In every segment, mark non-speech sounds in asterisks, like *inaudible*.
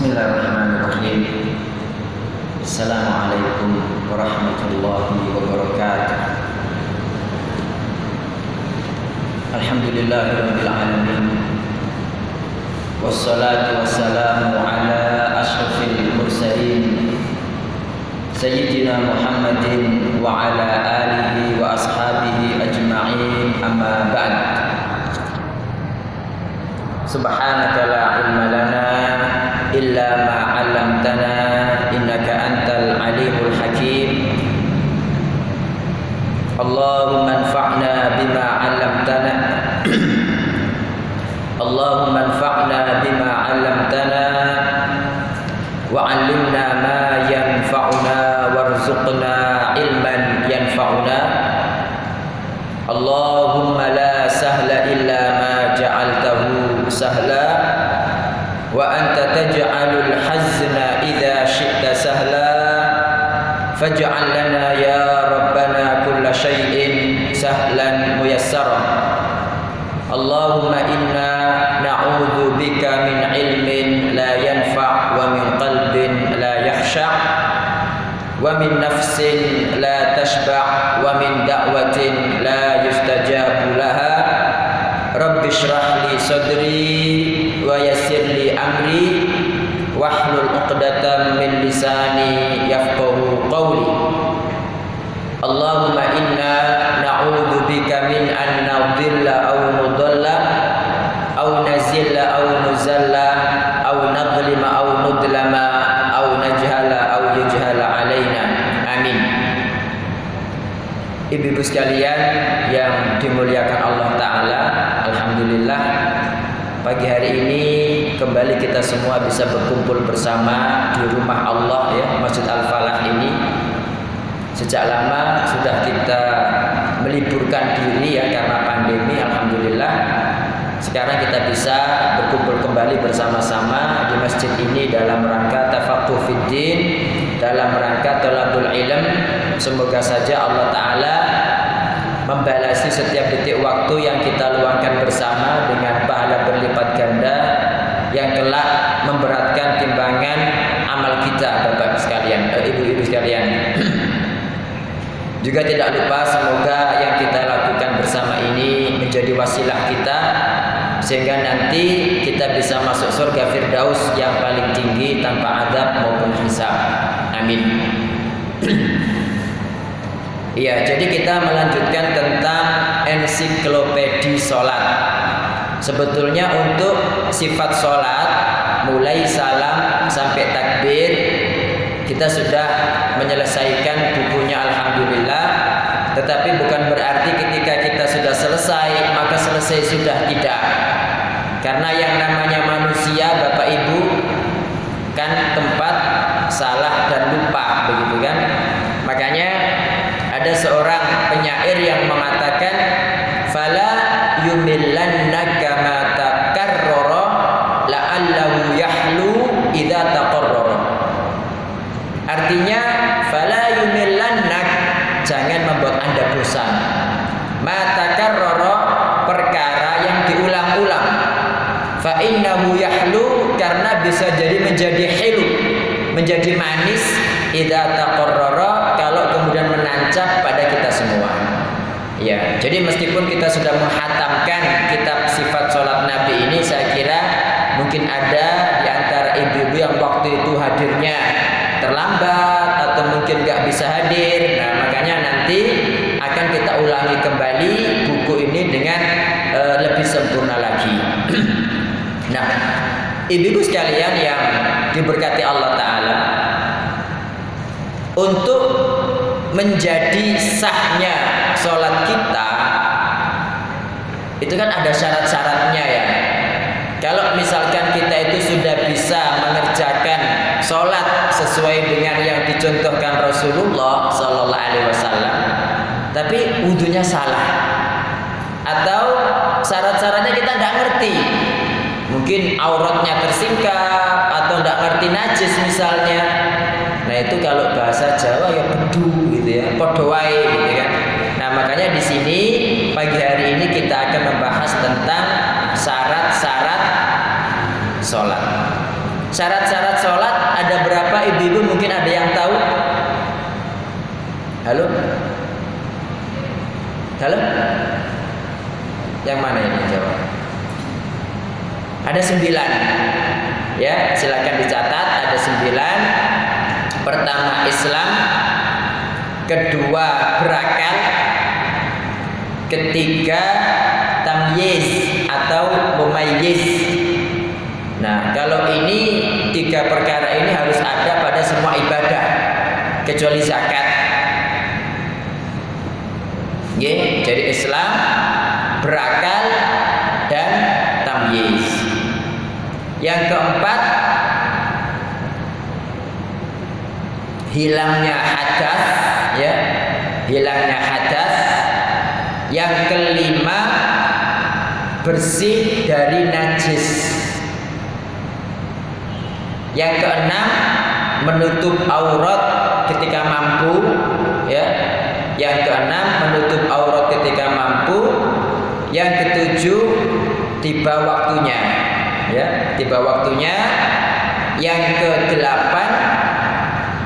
Bismillahirrahmanirrahim. Assalamualaikum warahmatullahi wabarakatuh. Alhamdulillahirrahmanirrahim Wassalatu wassalamu ala ashrafil mursalin. Sayyidina Muhammadin wa ala alihi wa ashabihi ajma'in. Amma ba'd. Subhanaka la ilma lana illa ma إلا ما علمتنا إنك أنت العليم الحكيم. اللهم انفعنا bisa berkumpul bersama di rumah Allah ya Masjid Al-Falah ini Sejak lama sudah kita meliburkan diri ya karena pandemi alhamdulillah. Sekarang kita bisa berkumpul kembali bersama-sama di masjid ini dalam rangka tafaqquh fiddin, dalam rangka thalabul ilm. Semoga saja Allah taala membalasi setiap detik waktu yang kita luangkan bersama dengan pahala berlipat ganda yang kelak memberatkan timbangan amal kita Bapak sekalian, eh, ibu-ibu sekalian. Juga tidak lupa semoga yang kita lakukan bersama ini menjadi wasilah kita sehingga nanti kita bisa masuk surga Firdaus yang paling tinggi tanpa adab maupun hisab. Amin. *clears throat* Iya, jadi kita melanjutkan tentang ensiklopedi sholat. Sebetulnya untuk sifat sholat mulai salam sampai takbir kita sudah menyelesaikan bukunya Alhamdulillah. Tetapi bukan berarti ketika kita sudah selesai Maka selesai sudah tidak. Karena yang namanya manusia Bapak Ibu Kan tempat salah dan lupa Begitu kan? Makanya ada seorang penyair yang mengatakan Fala yumillannaka ibu-ibu sekalian yang diberkati Allah Taala, untuk menjadi sahnya sholat kita itu kan ada syarat-syaratnya ya. Kalau misalkan kita itu sudah bisa mengerjakan sholat sesuai dengan yang dicontohkan Rasulullah Sallallahu Alaihi Wasallam, tapi wudhunya salah, atau syarat-syaratnya kita tidak ngerti, mungkin auratnya tersingkap atau tidak ngerti najis misalnya. Nah itu kalau bahasa Jawa ya bedu gitu ya podowai gitu kan. Nah makanya di sini pagi hari ini kita akan membahas tentang syarat-syarat sholat. Syarat-syarat sholat ada berapa? Ibu-ibu mungkin ada yang tahu? Halo? Halo? Yang mana ini jawab ada sembilan. Ya, silakan dicatat. Ada sembilan. Pertama Islam, kedua berakal, ketiga tamyiz atau mumayyiz. Nah, kalau ini tiga perkara ini harus ada pada semua ibadah kecuali zakat. Ye, jadi Islam berakal dan tamyiz. Yang keempat hilangnya hadas ya. Hilangnya hadas. Yang kelima bersih dari najis. Yang keenam menutup aurat ketika mampu ya. Yang keenam menutup aurat ketika mampu. Yang ketujuh tiba waktunya ya tiba waktunya. Yang kedelapan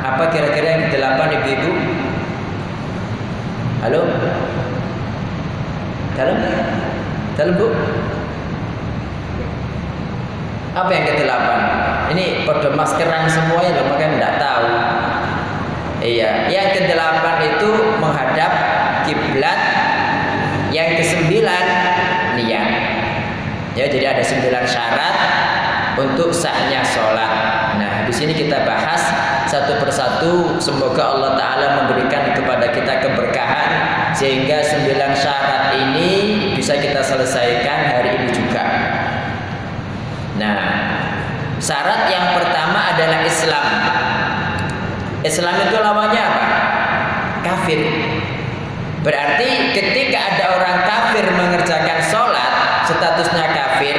apa kira-kira yang kedelapan ibu-ibu? Halo? Dalam? Dalam bu? Apa yang kedelapan? Ini pada maskeran semuanya loh makanya tidak tahu. Iya yang kedelapan itu menghadap kiblat. Yang kesembilan niat ya jadi ada sembilan syarat untuk sahnya sholat. Nah di sini kita bahas satu persatu. Semoga Allah Ta'ala memberikan kepada kita keberkahan sehingga sembilan syarat ini bisa kita selesaikan hari ini juga. Nah syarat yang pertama adalah Islam. Islam itu lawannya apa? kafir. Berarti ketika ada orang kafir mengerjakan sholat statusnya kafir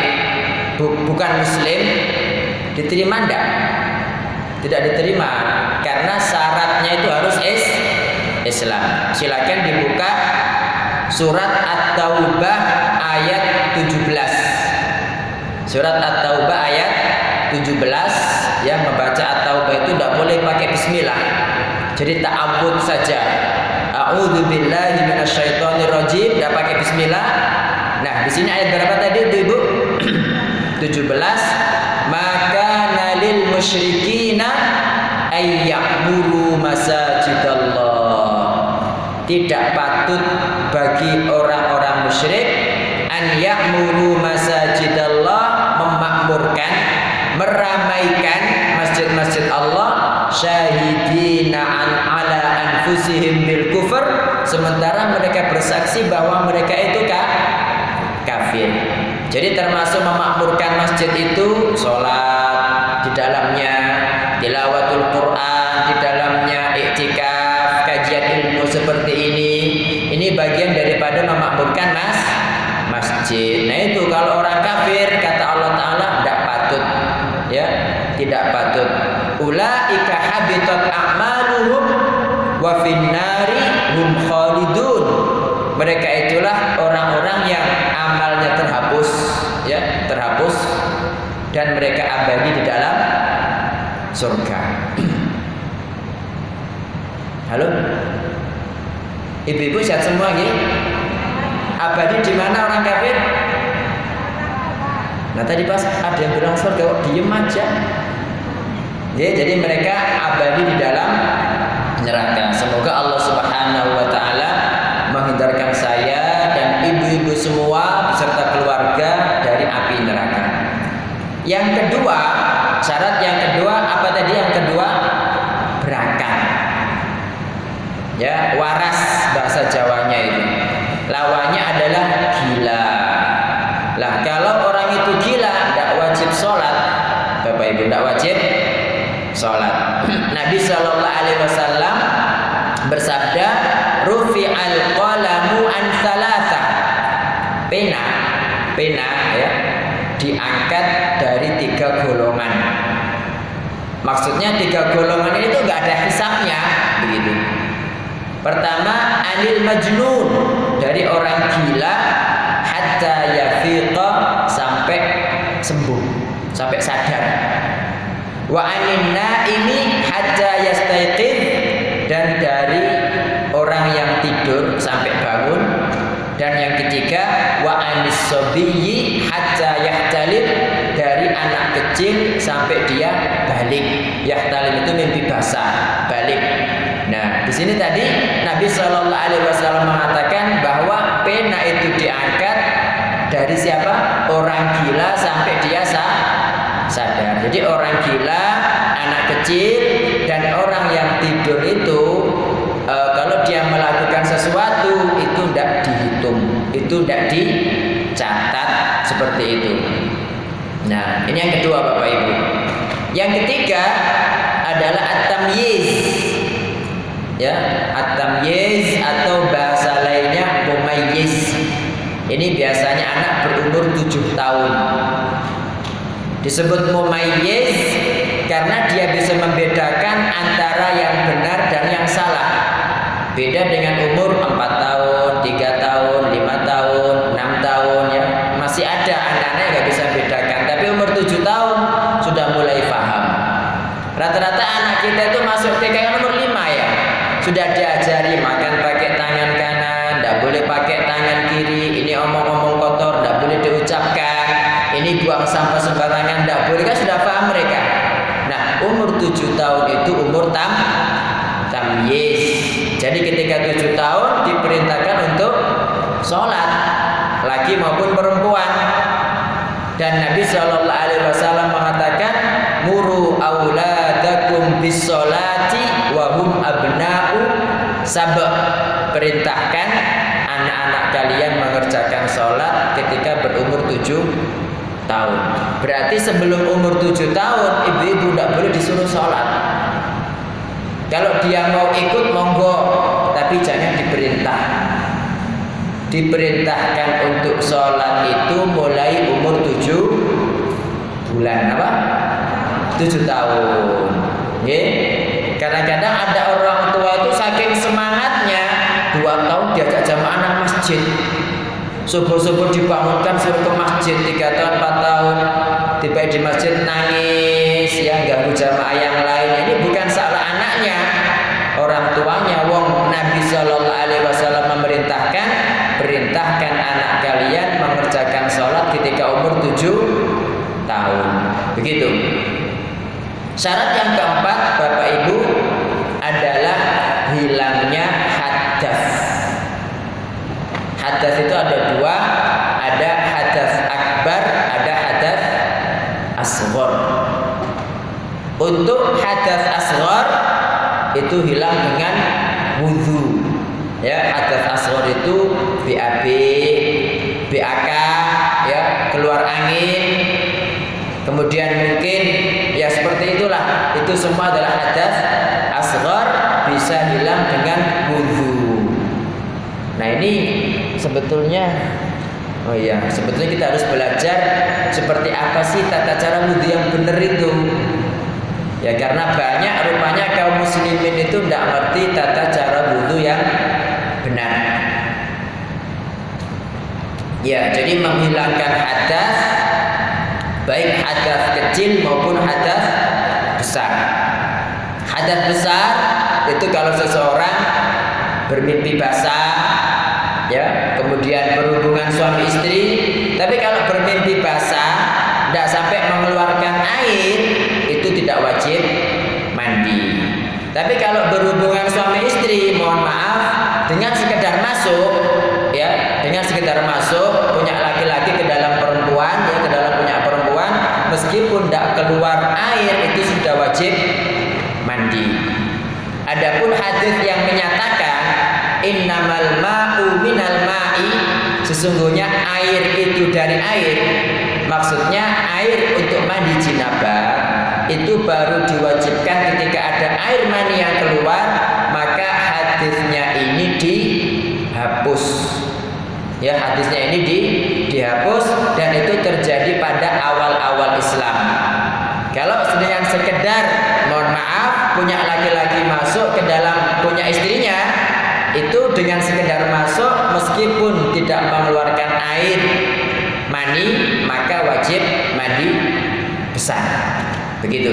bukan muslim diterima enggak? tidak diterima karena syaratnya itu harus is Islam. Silakan dibuka surat At-Taubah ayat 17. Surat At-Taubah ayat 17 yang membaca At-Taubah itu tidak boleh pakai bismillah. Jadi ta'awud saja. A'udzu billahi minasyaitonir tidak pakai bismillah. Nah, di sini ayat berapa tadi Ibu? *clears throat* 17 maka nalil musyrikina ayyamuru masajidallah tidak patut bagi orang-orang musyrik an ya'muru masajidallah memakmurkan meramaikan masjid-masjid Allah syahidina an ala anfusihim bil kufur sementara mereka bersaksi bahwa mereka itu kah? Kafir jadi termasuk memakmurkan masjid itu sholat di dalamnya, tilawatul Quran di dalamnya, iktikaf, kajian ilmu seperti ini. Ini bagian daripada memakmurkan mas masjid. Nah itu kalau orang kafir kata Allah Taala tidak patut, ya tidak patut. Ulaika habitat a'maluhum wa finnari hum khalidun. Mereka itulah orang-orang yang amalnya terhapus ya terhapus dan mereka abadi di dalam surga. *clears throat* Halo? Ibu-ibu sehat semua ya abadi di mana orang kafir? Nah tadi pas ada yang bilang surga kok diem aja? Ya jadi mereka abadi di dalam neraka. Semoga Allah subhanahu wa ta'ala Yang kedua, syarat yang kedua apa tadi yang kedua? Berakal. Ya, waras bahasa Jawanya itu. Lawannya adalah gila. Lah kalau orang itu gila tidak wajib sholat, Bapak Ibu tidak wajib sholat. Nabi Shallallahu Alaihi Wasallam bersabda, rufi al qalamu an salasa pena pena ya diangkat dari tiga golongan maksudnya tiga golongan ini tuh nggak ada hisapnya. Begitu. Pertama anil majnun. Dari orang gila hatta yafiqa sampai sembuh sampai sadar. Wa anin naimi hatta yastaiqid dan dari orang yang tidur sampai bangun. Dan yang ketiga wa anis hatta yahtalib anak kecil sampai dia balik. Yahtalib itu mimpi basah, balik. Nah, di sini tadi Nabi Shallallahu Alaihi Wasallam mengatakan bahwa pena itu diangkat dari siapa? Orang gila sampai dia sadar. Jadi orang gila, anak kecil, dan orang yang tidur itu e, kalau dia melakukan sesuatu itu tidak dihitung, itu tidak dicatat seperti itu. Nah, ini yang kedua Bapak Ibu. Yang ketiga adalah at-tamyiz. Ya at-tamyiz atau bahasa lainnya mumayyiz. Ini biasanya anak berumur 7 tahun. Disebut mumayyiz karena dia bisa membedakan antara yang benar dan yang salah. Beda dengan umur 4 tahun 3 tahun 5 tahun 6 tahun ya. Masih ada anak-anak yang nggak bisa bedakan tapi umur 7 tahun sudah mulai paham rata-rata anak kita itu masuk TK umur 5 ya sudah diajari makan pakai tangan kanan, tidak boleh pakai tangan kiri, ini omong-omong kotor, tidak boleh diucapkan, ini buang sampah sembarangan, tidak boleh kan sudah paham mereka. Nah, umur tujuh tahun itu umur tam tam yes. Jadi ketika tujuh tahun diperintahkan untuk sholat laki maupun perempuan. Dan Nabi Shallallahu Alaihi Wasallam mengatakan, muru auladakum bis sholati wahum abna'u. Sabak perintahkan anak-anak kalian mengerjakan sholat ketika berumur tujuh tahun. Berarti sebelum umur tujuh tahun ibu-ibu tidak boleh disuruh sholat. Kalau dia mau ikut monggo. Tapi jangan diperintah diperintahkan untuk sholat itu mulai umur tujuh bulan apa? Tujuh tahun. Yeah. Kadang-kadang ada orang tua itu saking semangatnya dua tahun diajak jamaah anak masjid. Subuh-subuh dibangunkan suruh ke masjid tiga tahun empat tahun. Tiba di masjid nangis ya ganggu jamaah yang lain. Ini bukan salah anaknya orang tuanya. Wong Nabi Shallallahu Alaihi Wasallam memerintahkan perintahkan anak kalian mengerjakan sholat ketika umur tujuh tahun begitu. Syarat yang keempat Bapak Ibu adalah hilangnya hadas. Hadas itu ada dua, ada hadas akbar, ada hadas asghar. Untuk hadas asghar itu hilang dengan wudhu. Ya, hadas asghar itu BAB, BAK, ya, keluar angin, kemudian mungkin ya seperti itulah itu semua adalah hadas asghar bisa hilang dengan wudhu nah ini sebetulnya Oh iya, sebetulnya kita harus belajar seperti apa sih tata cara wudhu yang benar itu. Ya karena banyak rupanya kaum muslimin itu tidak ngerti tata cara wudhu yang benar. Ya, jadi menghilangkan hadas baik hadas kecil maupun hadas besar. Hadas besar itu kalau seseorang bermimpi basah ya, kemudian berhubungan suami istri, tapi kalau bermimpi basah tidak sampai mengeluarkan air itu tidak wajib mandi. Tapi kalau berhubungan suami istri, mohon maaf, dengan sekedar masuk ya, dengan sekedar masuk punya laki-laki ke dalam perempuan ya meskipun tidak keluar air itu sudah wajib mandi. Adapun hadis yang menyatakan innamal ma'u minal ma'i sesungguhnya air itu dari air maksudnya air untuk mandi jinabah itu baru diwajibkan ketika ada air mani yang keluar maka hadisnya ini dihapus ya hadisnya ini di, dihapus dan itu terjadi pada awal-awal Islam kalau dengan sekedar mohon maaf punya laki-laki masuk ke dalam punya istrinya itu dengan sekedar masuk meskipun tidak mengeluarkan air mani maka wajib mandi besar begitu.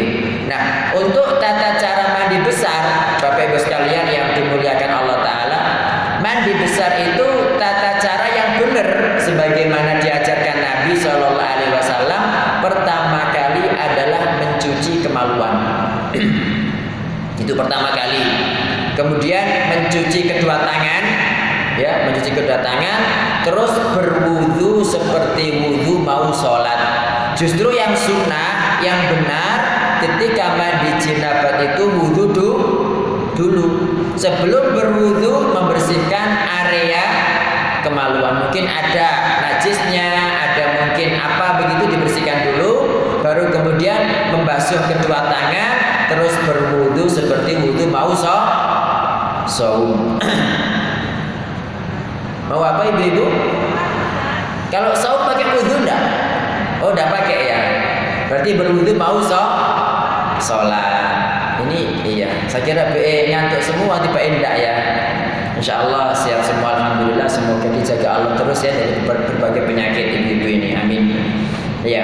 Nah, untuk tata cara mandi besar, Bapak Ibu sekalian yang dimuliakan Allah taala, mandi besar itu tata cara yang benar sebagaimana diajarkan Nabi Shallallahu Alaihi Wasallam pertama kali adalah mencuci kemaluan. *clears throat* Itu pertama kali. Kemudian mencuci kedua tangan ya mencuci kedua tangan terus berwudu seperti wudu mau sholat. Justru yang sunnah yang benar ketika mandi jinabat itu wudu dulu. Sebelum berwudu membersihkan area kemaluan. Mungkin ada najisnya, ada mungkin apa begitu dibersihkan dulu, baru kemudian membasuh kedua tangan, terus berwudu seperti wudu mau so saum. *coughs* mau apa ibu-ibu? Kalau saum pakai wudu enggak? Oh, enggak pakai ya. Berarti berwudu mau so sholat. Ini iya, saya kira BE nyantuk semua tiba enggak ya. Insya Allah siap semua Alhamdulillah semoga dijaga Allah terus ya dari berbagai penyakit ibu-ibu ini amin. Ya.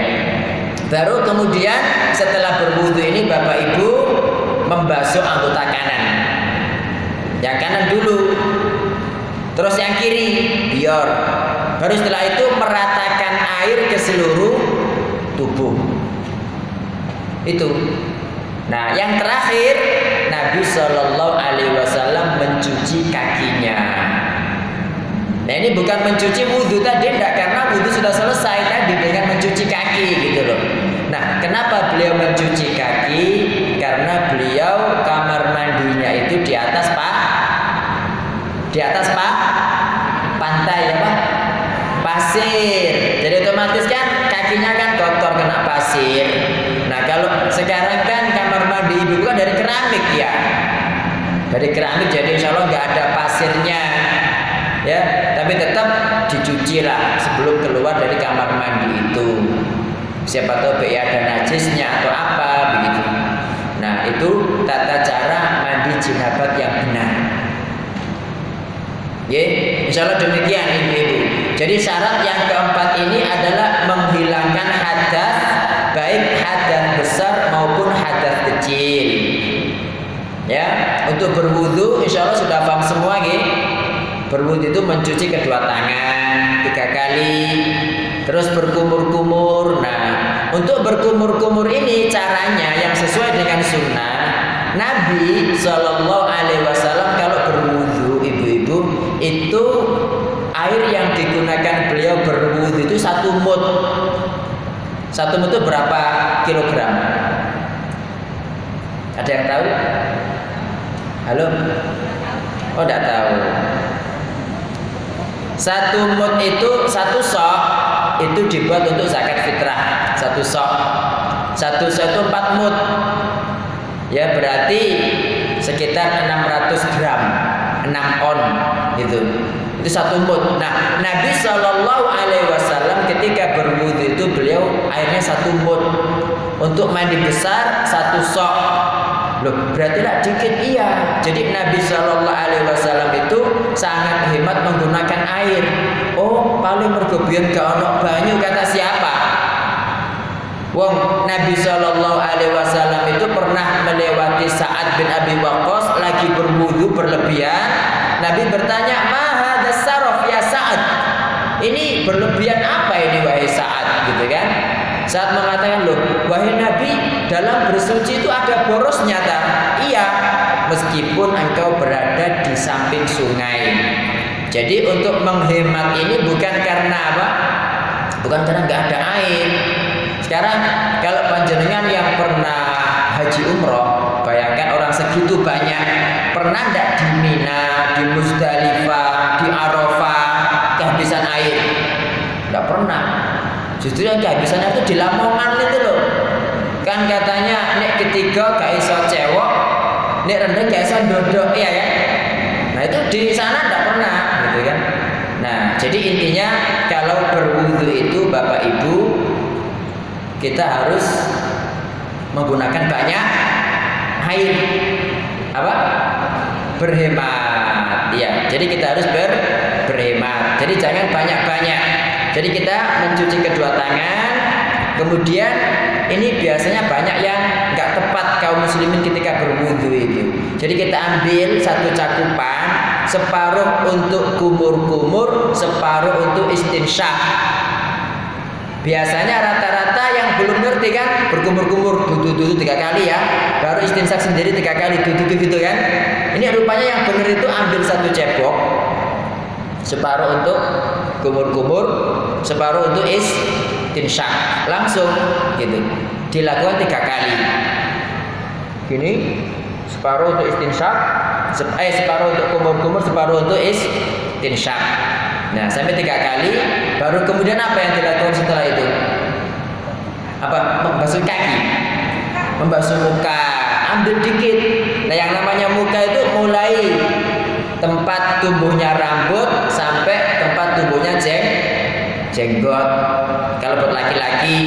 Baru kemudian setelah berwudu ini bapak ibu membasuh anggota kanan. Yang kanan dulu terus yang kiri biar baru setelah itu meratakan air ke seluruh tubuh. Itu. Nah yang terakhir Nabi Shallallahu Alaihi Wasallam mencuci kakinya. Nah ini bukan mencuci wudhu tadi, tidak karena wudhu sudah selesai tadi dengan mencuci kaki gitu loh. Nah kenapa beliau mencuci kaki? Karena beliau kamar mandinya itu di atas pak, di atas pak, pantai ya pak, pasir. Jadi otomatis kan kakinya kan kotor kena pasir. Nah kalau sekarang kan kamar mandi ibu kan dari keramik ya. Dari keramik jadi insya Allah nggak ada pasirnya ya. Tapi tetap dicuci lah sebelum keluar dari kamar mandi itu. Siapa tahu BI ada najisnya atau apa begitu. Nah itu tata cara mandi jinabat yang benar. Ya insya Allah demikian ibu-ibu. Jadi syarat yang keempat ini adalah menghilangkan hadas baik hadas besar maupun hadas kecil ya untuk berwudu insya Allah sudah paham semua gitu berwudu itu mencuci kedua tangan tiga kali terus berkumur-kumur. Nah untuk berkumur-kumur ini caranya yang sesuai dengan sunnah Nabi Shallallahu Alaihi Wasallam kalau berwudu ibu-ibu itu air yang digunakan beliau berwudu itu satu mut. Satu mut itu berapa kilogram ada yang tahu Halo? Oh, tidak tahu. Satu mut itu satu sok itu dibuat untuk zakat fitrah. Satu sok. Satu sok itu empat mut. Ya berarti sekitar 600 gram, 6 on gitu. Itu satu mut. Nah, Nabi Shallallahu Alaihi Wasallam ketika berwudu itu beliau airnya satu mut. Untuk mandi besar satu sok Loh, berarti lah dikit iya. Jadi Nabi Shallallahu Alaihi Wasallam itu sangat hemat menggunakan air. Oh, paling mergobian ke onok banyu kata siapa? Wong Nabi Shallallahu Alaihi Wasallam itu pernah melewati saat bin Abi Waqqas lagi berwudu berlebihan. Nabi bertanya, Maha dasarof ya saat. Ini berlebihan apa ini wahai saat, gitu kan? Saat mengatakan loh, wahai Nabi, dalam bersuci itu ada boros nyata. Iya, meskipun engkau berada di samping sungai. Jadi untuk menghemat ini bukan karena apa? Bukan karena nggak ada air. Sekarang kalau panjenengan yang pernah haji umroh, bayangkan orang segitu banyak, pernah ndak di Mina, di Musdalifah, di Arafah kehabisan air? Nggak pernah. Justru yang kehabisannya itu di Lamongan itu loh. Kan katanya nek ketiga gak iso cewek, nek rendah gak iso dodok ya kan. Nah itu di sana tidak pernah gitu kan. Nah jadi intinya kalau berwudu itu bapak ibu kita harus menggunakan banyak air apa berhemat ya jadi kita harus ber berhemat jadi jangan banyak banyak jadi kita mencuci kedua tangan, kemudian ini biasanya banyak yang nggak tepat kaum muslimin ketika berwudu itu. Jadi kita ambil satu cakupan, separuh untuk kumur-kumur, separuh untuk istinsyak. Biasanya rata-rata yang belum ngerti kan berkumur-kumur duduk-duduk tiga kali ya. Baru istinsak sendiri tiga kali duduk gitu kan. Ini rupanya yang benar itu ambil satu cebok separuh untuk kumur-kumur, separuh untuk istinsak langsung gitu. Dilakukan tiga kali. Gini separuh untuk istinsak, eh separuh untuk kumur-kumur, separuh untuk istinsak. Nah, sampai tiga kali, baru kemudian apa yang dilakukan setelah itu? Apa? Membasuh kaki, membasuh muka, ambil dikit. Nah, yang namanya muka itu mulai tempat tumbuhnya rambut sampai tempat tumbuhnya jeng jenggot. Kalau buat laki-laki,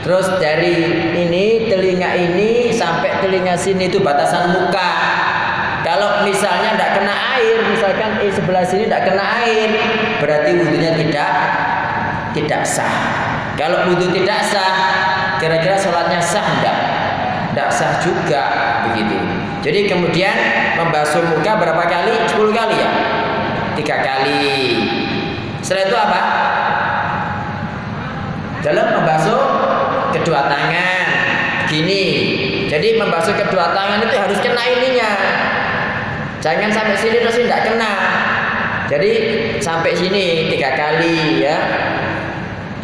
terus dari ini telinga ini sampai telinga sini itu batasan muka. Kalau misalnya tidak kena air, misalkan eh, sebelah sini tidak kena air, berarti wudhunya tidak tidak sah. Kalau wudhu tidak sah, kira-kira sholatnya sah enggak? Tidak sah juga begitu. Jadi kemudian membasuh muka berapa kali? 10 kali ya? Tiga kali. Setelah itu apa? Dalam membasuh kedua tangan. Gini. Jadi membasuh kedua tangan itu harus kena ininya. Jangan sampai sini terus tidak kena. Jadi sampai sini tiga kali ya.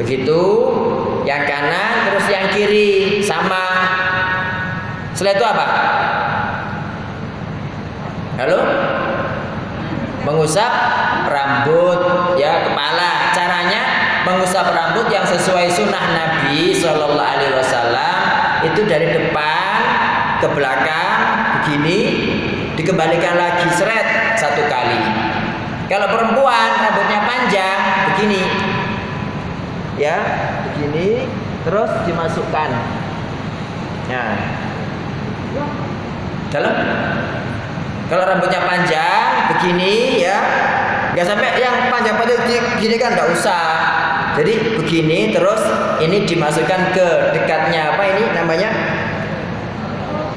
Begitu. Yang kanan terus yang kiri sama. Setelah itu apa? Halo? Mengusap rambut ya kepala. Caranya mengusap rambut yang sesuai sunnah Nabi Shallallahu Alaihi Wasallam itu dari depan ke belakang begini dikembalikan lagi seret satu kali. Kalau perempuan rambutnya panjang begini, ya begini, terus dimasukkan. Nah, dalam kalau rambutnya panjang begini ya, nggak sampai yang panjang-panjang begini kan nggak usah. Jadi begini terus ini dimasukkan ke dekatnya apa ini namanya?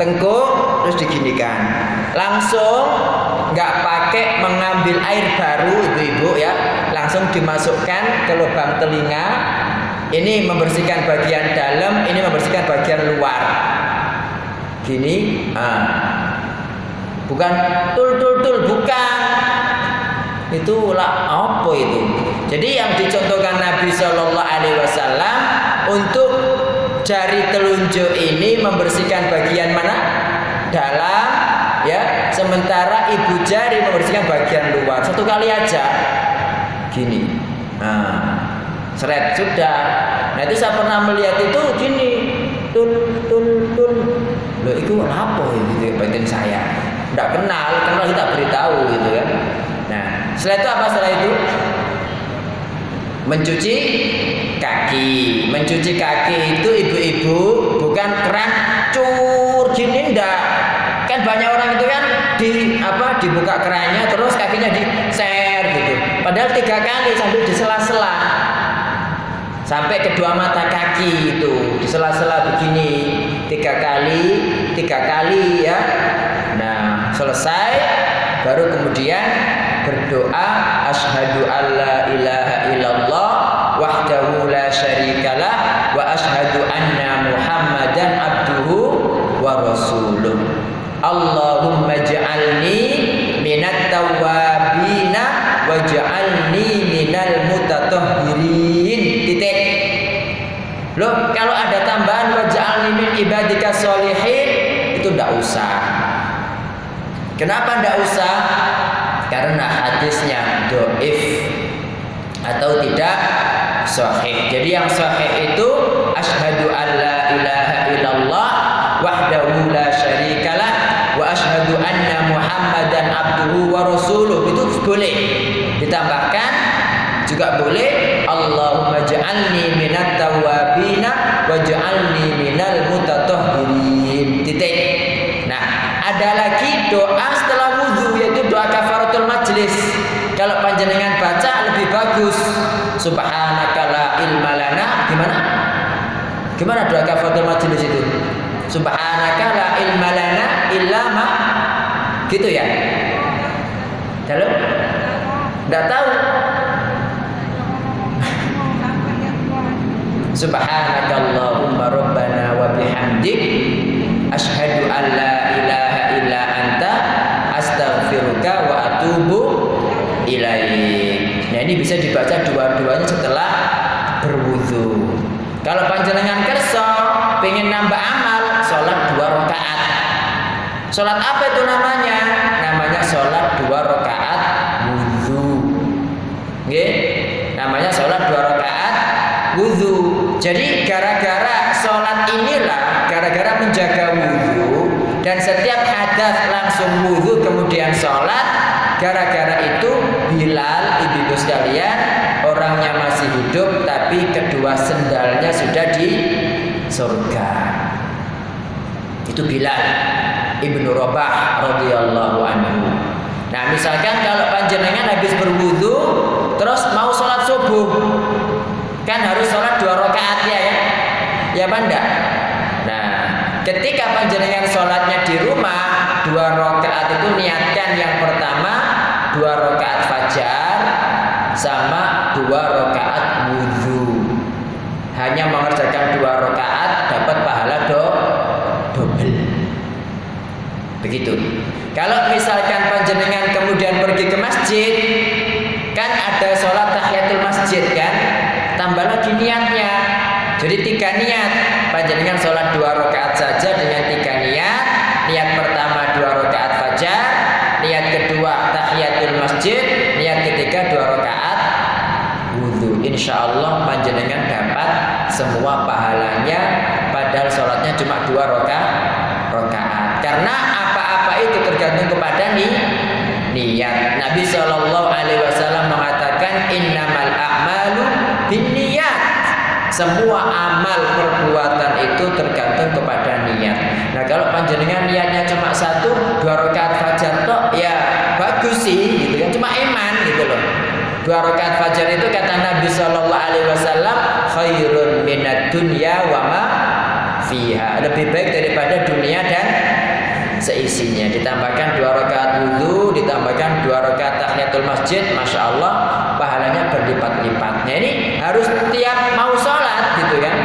Tengkuk terus diginikan. Langsung nggak pakai mengambil air baru ibu-ibu ya. Langsung dimasukkan ke lubang telinga. Ini membersihkan bagian dalam ini membersihkan bagian luar. Gini ah. Bukan tul tul tul bukan. Itu lah apa itu? Jadi yang dicontohkan Nabi Shallallahu Alaihi Wasallam untuk jari telunjuk ini membersihkan bagian mana? Dalam ya. Sementara ibu jari membersihkan bagian luar. Satu kali aja. Gini. Nah seret. Sudah. Nah itu saya pernah melihat itu gini. Tul tul tul loh itu apa gitu bagian saya tidak kenal kenal kita beritahu gitu kan. Nah setelah itu apa setelah itu? Mencuci kaki. Mencuci kaki itu ibu-ibu bukan keran cur gini ndak. Kan banyak orang itu kan di apa dibuka kerannya terus kakinya di gitu. Padahal tiga kali sambil di sela-sela sampai kedua mata kaki itu di sela-sela begini. Tiga kali tiga kali ya selesai baru kemudian berdoa asyhadu alla ilaha illallah wahdahu la syarikalah wa asyhadu anna kenapa ndak usah? Karena hadisnya doif atau tidak sahih. Jadi yang sahih itu asyhadu alla ilaha illallah wahdahu la syarikalah wa asyhadu anna muhammadan abduhu wa rasuluh. Itu boleh. Ditambahkan juga boleh Allahumma ja'alni minat tawabina wa ja'alni minal mutatahhirin. Titik ada lagi doa setelah wudhu yaitu doa kafaratul majlis. Kalau panjenengan baca lebih bagus. Subhanaka la ilma gimana? Gimana doa kafaratul majlis itu? Subhanaka la ilma lana gitu ya? Halo? Enggak tahu. Subhanakallahumma rabbana wa bihamdik asyhadu an la ilaha illa anta astaghfiruka wa atubu ilaik. Nah, ini bisa dibaca dua-duanya setelah berwudu. Kalau panjenengan kerso pengen nambah amal, sholat dua rakaat. Sholat apa itu namanya? Namanya sholat dua rakaat wudhu. Oke? Namanya sholat dua rakaat wudhu. Jadi gara-gara sholat inilah, gara-gara menjaga wudhu dan setiap hadas langsung wudhu kemudian sholat, gara-gara itu Bilal ibu-ibu sekalian orangnya masih hidup tapi kedua sendalnya sudah di surga. Itu Bilal ibnu Rabah radhiyallahu anhu. Nah, misalkan kalau panjenengan habis berwudu terus mau sholat subuh, kan harus sholat dua rakaat ya ya, ya apa? Ketika panjenengan sholatnya di rumah dua rakaat itu niatkan yang pertama dua rakaat fajar sama dua rakaat wudhu. Hanya mengerjakan dua rakaat dapat pahala do double. Begitu. Kalau misalkan panjenengan kemudian pergi ke masjid, kan ada sholat tahiyatul masjid kan? Tambah lagi niatnya. Jadi tiga niat. Panjenengan sholat dua rakaat saja dengan tiga niat. Niat pertama dua rakaat fajar, niat kedua tahiyatul masjid, niat ketiga dua rakaat wudhu. Insya Allah panjenengan dapat semua pahalanya. Padahal sholatnya cuma dua rakaat. Rakaat. Karena apa-apa itu tergantung kepada nih niat. Nabi Shallallahu Alaihi Wasallam mengatakan innamal a'malu binniyat. Semua amal perbuatan itu tergantung kepada niat. Nah kalau panjenengan niatnya cuma satu dua rakaat fajar toh ya bagus sih gitu kan cuma iman gitu loh. Dua rakaat fajar itu kata Nabi Shallallahu Alaihi Wasallam khairun minad dunya wa ma fiha. Lebih baik daripada dunia dan seisinya ditambahkan dua rakaat wudhu ditambahkan dua rakaat tahiyatul masjid masya Allah pahalanya berlipat-lipat nah ini harus tiap mau sholat gitu kan.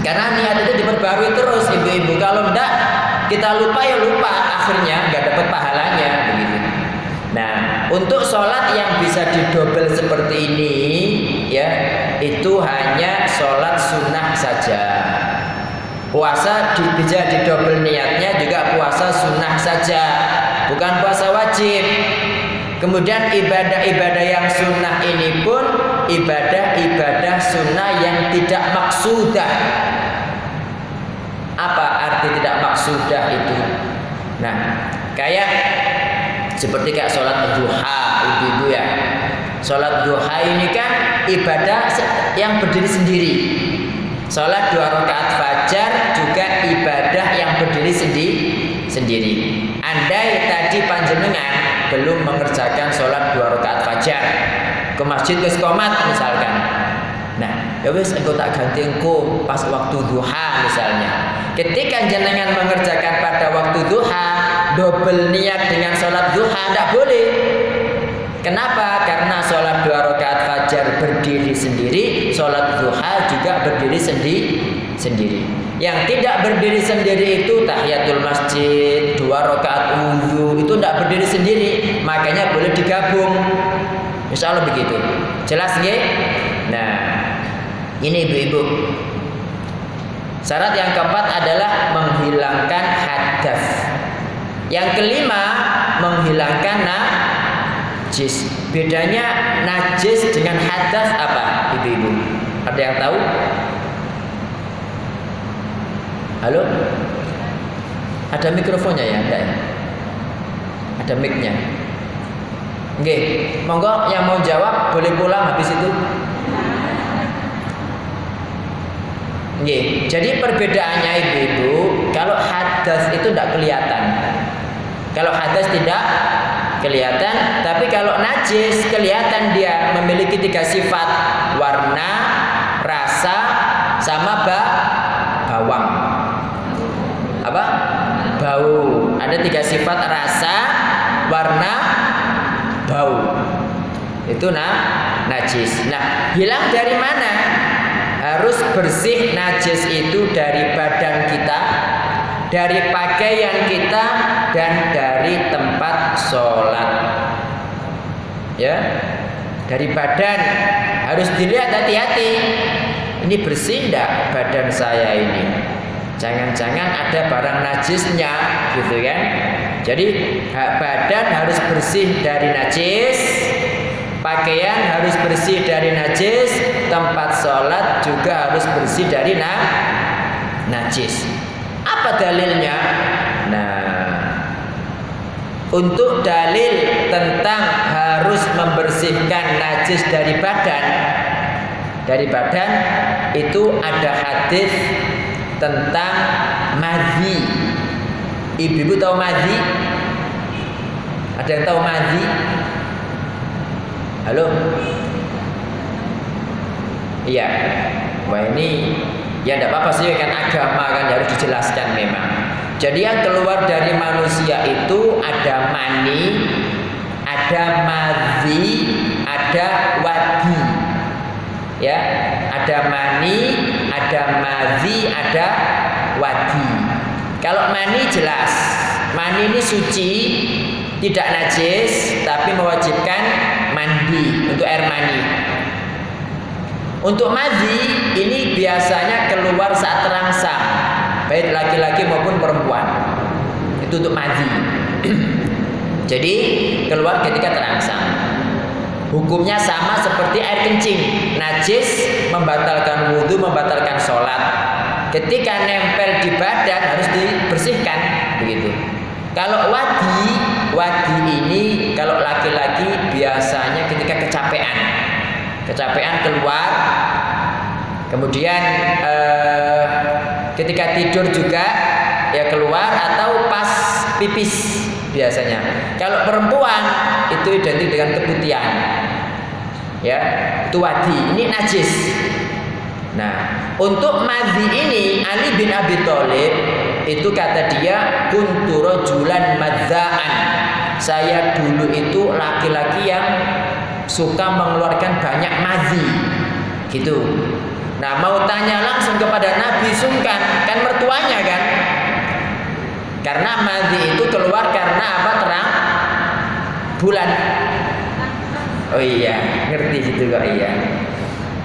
Karena niat itu diperbarui terus ibu-ibu. Kalau enggak kita lupa ya lupa. Akhirnya nggak dapat pahalanya begitu. Nah untuk sholat yang bisa didobel seperti ini ya itu hanya sholat sunnah saja. Puasa bisa didobel niatnya juga puasa sunnah saja, bukan puasa wajib. Kemudian ibadah-ibadah yang sunnah ini pun ibadah-ibadah sunnah yang tidak maksudah. Apa arti tidak maksudah itu? Nah, kayak seperti kayak sholat duha, ibu-ibu ya. Sholat duha ini kan ibadah yang berdiri sendiri. Sholat dua rakaat fajar juga ibadah yang berdiri sendiri. sendiri. Andai tadi panjenengan belum mengerjakan sholat dua rakaat fajar ke masjid ke komat misalkan. Nah, ya wis engkau tak ganti engkau pas waktu duha misalnya. Ketika jenengan mengerjakan pada waktu duha, double niat dengan sholat duha tidak boleh. Kenapa? Karena sholat dua rakaat fajar berdiri sendiri, sholat duha juga berdiri sendiri. sendiri. Yang tidak berdiri sendiri itu tahiyatul masjid, dua rakaat wudhu itu tidak berdiri sendiri, makanya boleh digabung. Insya Allah begitu. Jelas ya? Nah, ini ibu-ibu. Syarat yang keempat adalah menghilangkan hadas. Yang kelima menghilangkan najis. Bedanya najis dengan hadas apa, ibu-ibu? Ada yang tahu? Halo? Ada mikrofonnya ya, enggak ya? Ada mic-nya. Oke, monggo yang mau jawab boleh pulang habis itu. Oke, jadi perbedaannya ibu-ibu, kalau hadas itu tidak kelihatan. Kalau hadas tidak kelihatan, tapi kalau najis kelihatan dia memiliki tiga sifat: warna, rasa, sama ba bawang. Apa? Bau. Ada tiga sifat rasa, warna, bau. Itu nah najis. Nah, hilang dari mana? Harus bersih najis itu dari badan kita, dari pakaian kita, dan dari tempat sholat. Ya, dari badan harus dilihat hati-hati. Ini bersih enggak badan saya ini? Jangan-jangan ada barang najisnya, gitu kan? Jadi badan harus bersih dari najis, pakaian harus bersih dari najis, tempat sholat juga harus bersih dari na najis. Apa dalilnya? Nah, untuk dalil tentang harus membersihkan najis dari badan, dari badan itu ada hadis tentang madhi Ibu-ibu tahu madhi? Ada yang tahu madhi? Halo? Iya. Wah ini ya tidak apa-apa sih kan agama kan harus dijelaskan memang. Jadi yang keluar dari manusia itu ada mani, ada madhi, ada wadi. Ya, ada mani, ada madhi, ada wadi. Kalau mani jelas, mani ini suci, tidak najis, tapi mewajibkan mandi untuk air mani. Untuk madhi ini biasanya keluar saat terangsang, baik laki-laki maupun perempuan. Itu untuk madhi. *clears throat* Jadi keluar ketika terangsang. Hukumnya sama seperti air kencing, najis membatalkan wudhu, membatalkan sholat. Ketika nempel di badan harus dibersihkan begitu. Kalau wadi, wadi ini kalau laki-laki biasanya ketika kecapean, kecapean keluar, kemudian eh, ketika tidur juga ya keluar atau pas pipis biasanya. Kalau perempuan itu identik dengan keputihan, ya itu wadi. Ini najis. Nah, untuk madhi ini Ali bin Abi Thalib itu kata dia kunturo julan madzaan. Saya dulu itu laki-laki yang suka mengeluarkan banyak madhi. Gitu. Nah, mau tanya langsung kepada Nabi sungkan, kan mertuanya kan? Karena madhi itu keluar karena apa terang bulan. Oh iya, ngerti gitu kok iya.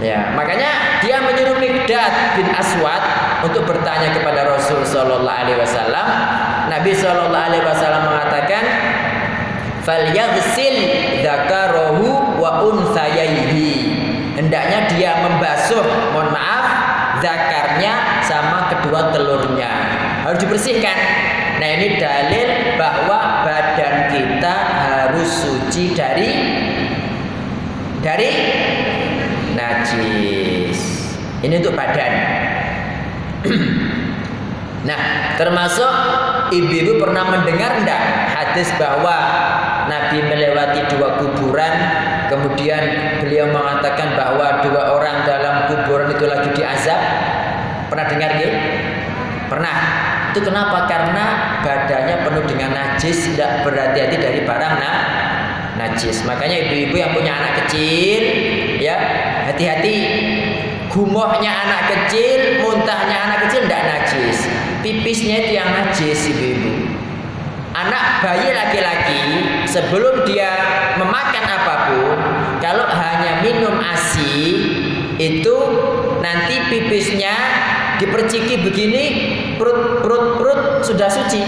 Ya, makanya dia menyuruh Mikdad bin Aswad untuk bertanya kepada Rasul Shallallahu Alaihi Wasallam. Nabi Shallallahu Alaihi Wasallam mengatakan, "Falyaghsil dzakarahu wa unsayaihi." Hendaknya dia membasuh, mohon maaf, zakarnya sama kedua telurnya. Harus dibersihkan. Nah, ini dalil bahwa badan kita harus suci dari dari najis. Ini untuk badan. *clears throat* nah, termasuk ibu-ibu pernah mendengar enggak hadis bahwa Nabi melewati dua kuburan kemudian beliau mengatakan bahwa dua orang dalam kuburan itu lagi diazab? Pernah dengar ya? pernah. Itu kenapa? Karena badannya penuh dengan najis tidak berhati-hati dari barang nah, najis. Makanya ibu-ibu yang punya anak kecil ya hati-hati gumohnya anak kecil muntahnya anak kecil tidak najis. Pipisnya itu yang najis ibu-ibu. Anak bayi laki-laki sebelum dia memakan apa pun kalau hanya minum asi itu nanti pipisnya diperciki begini perut perut perut sudah suci.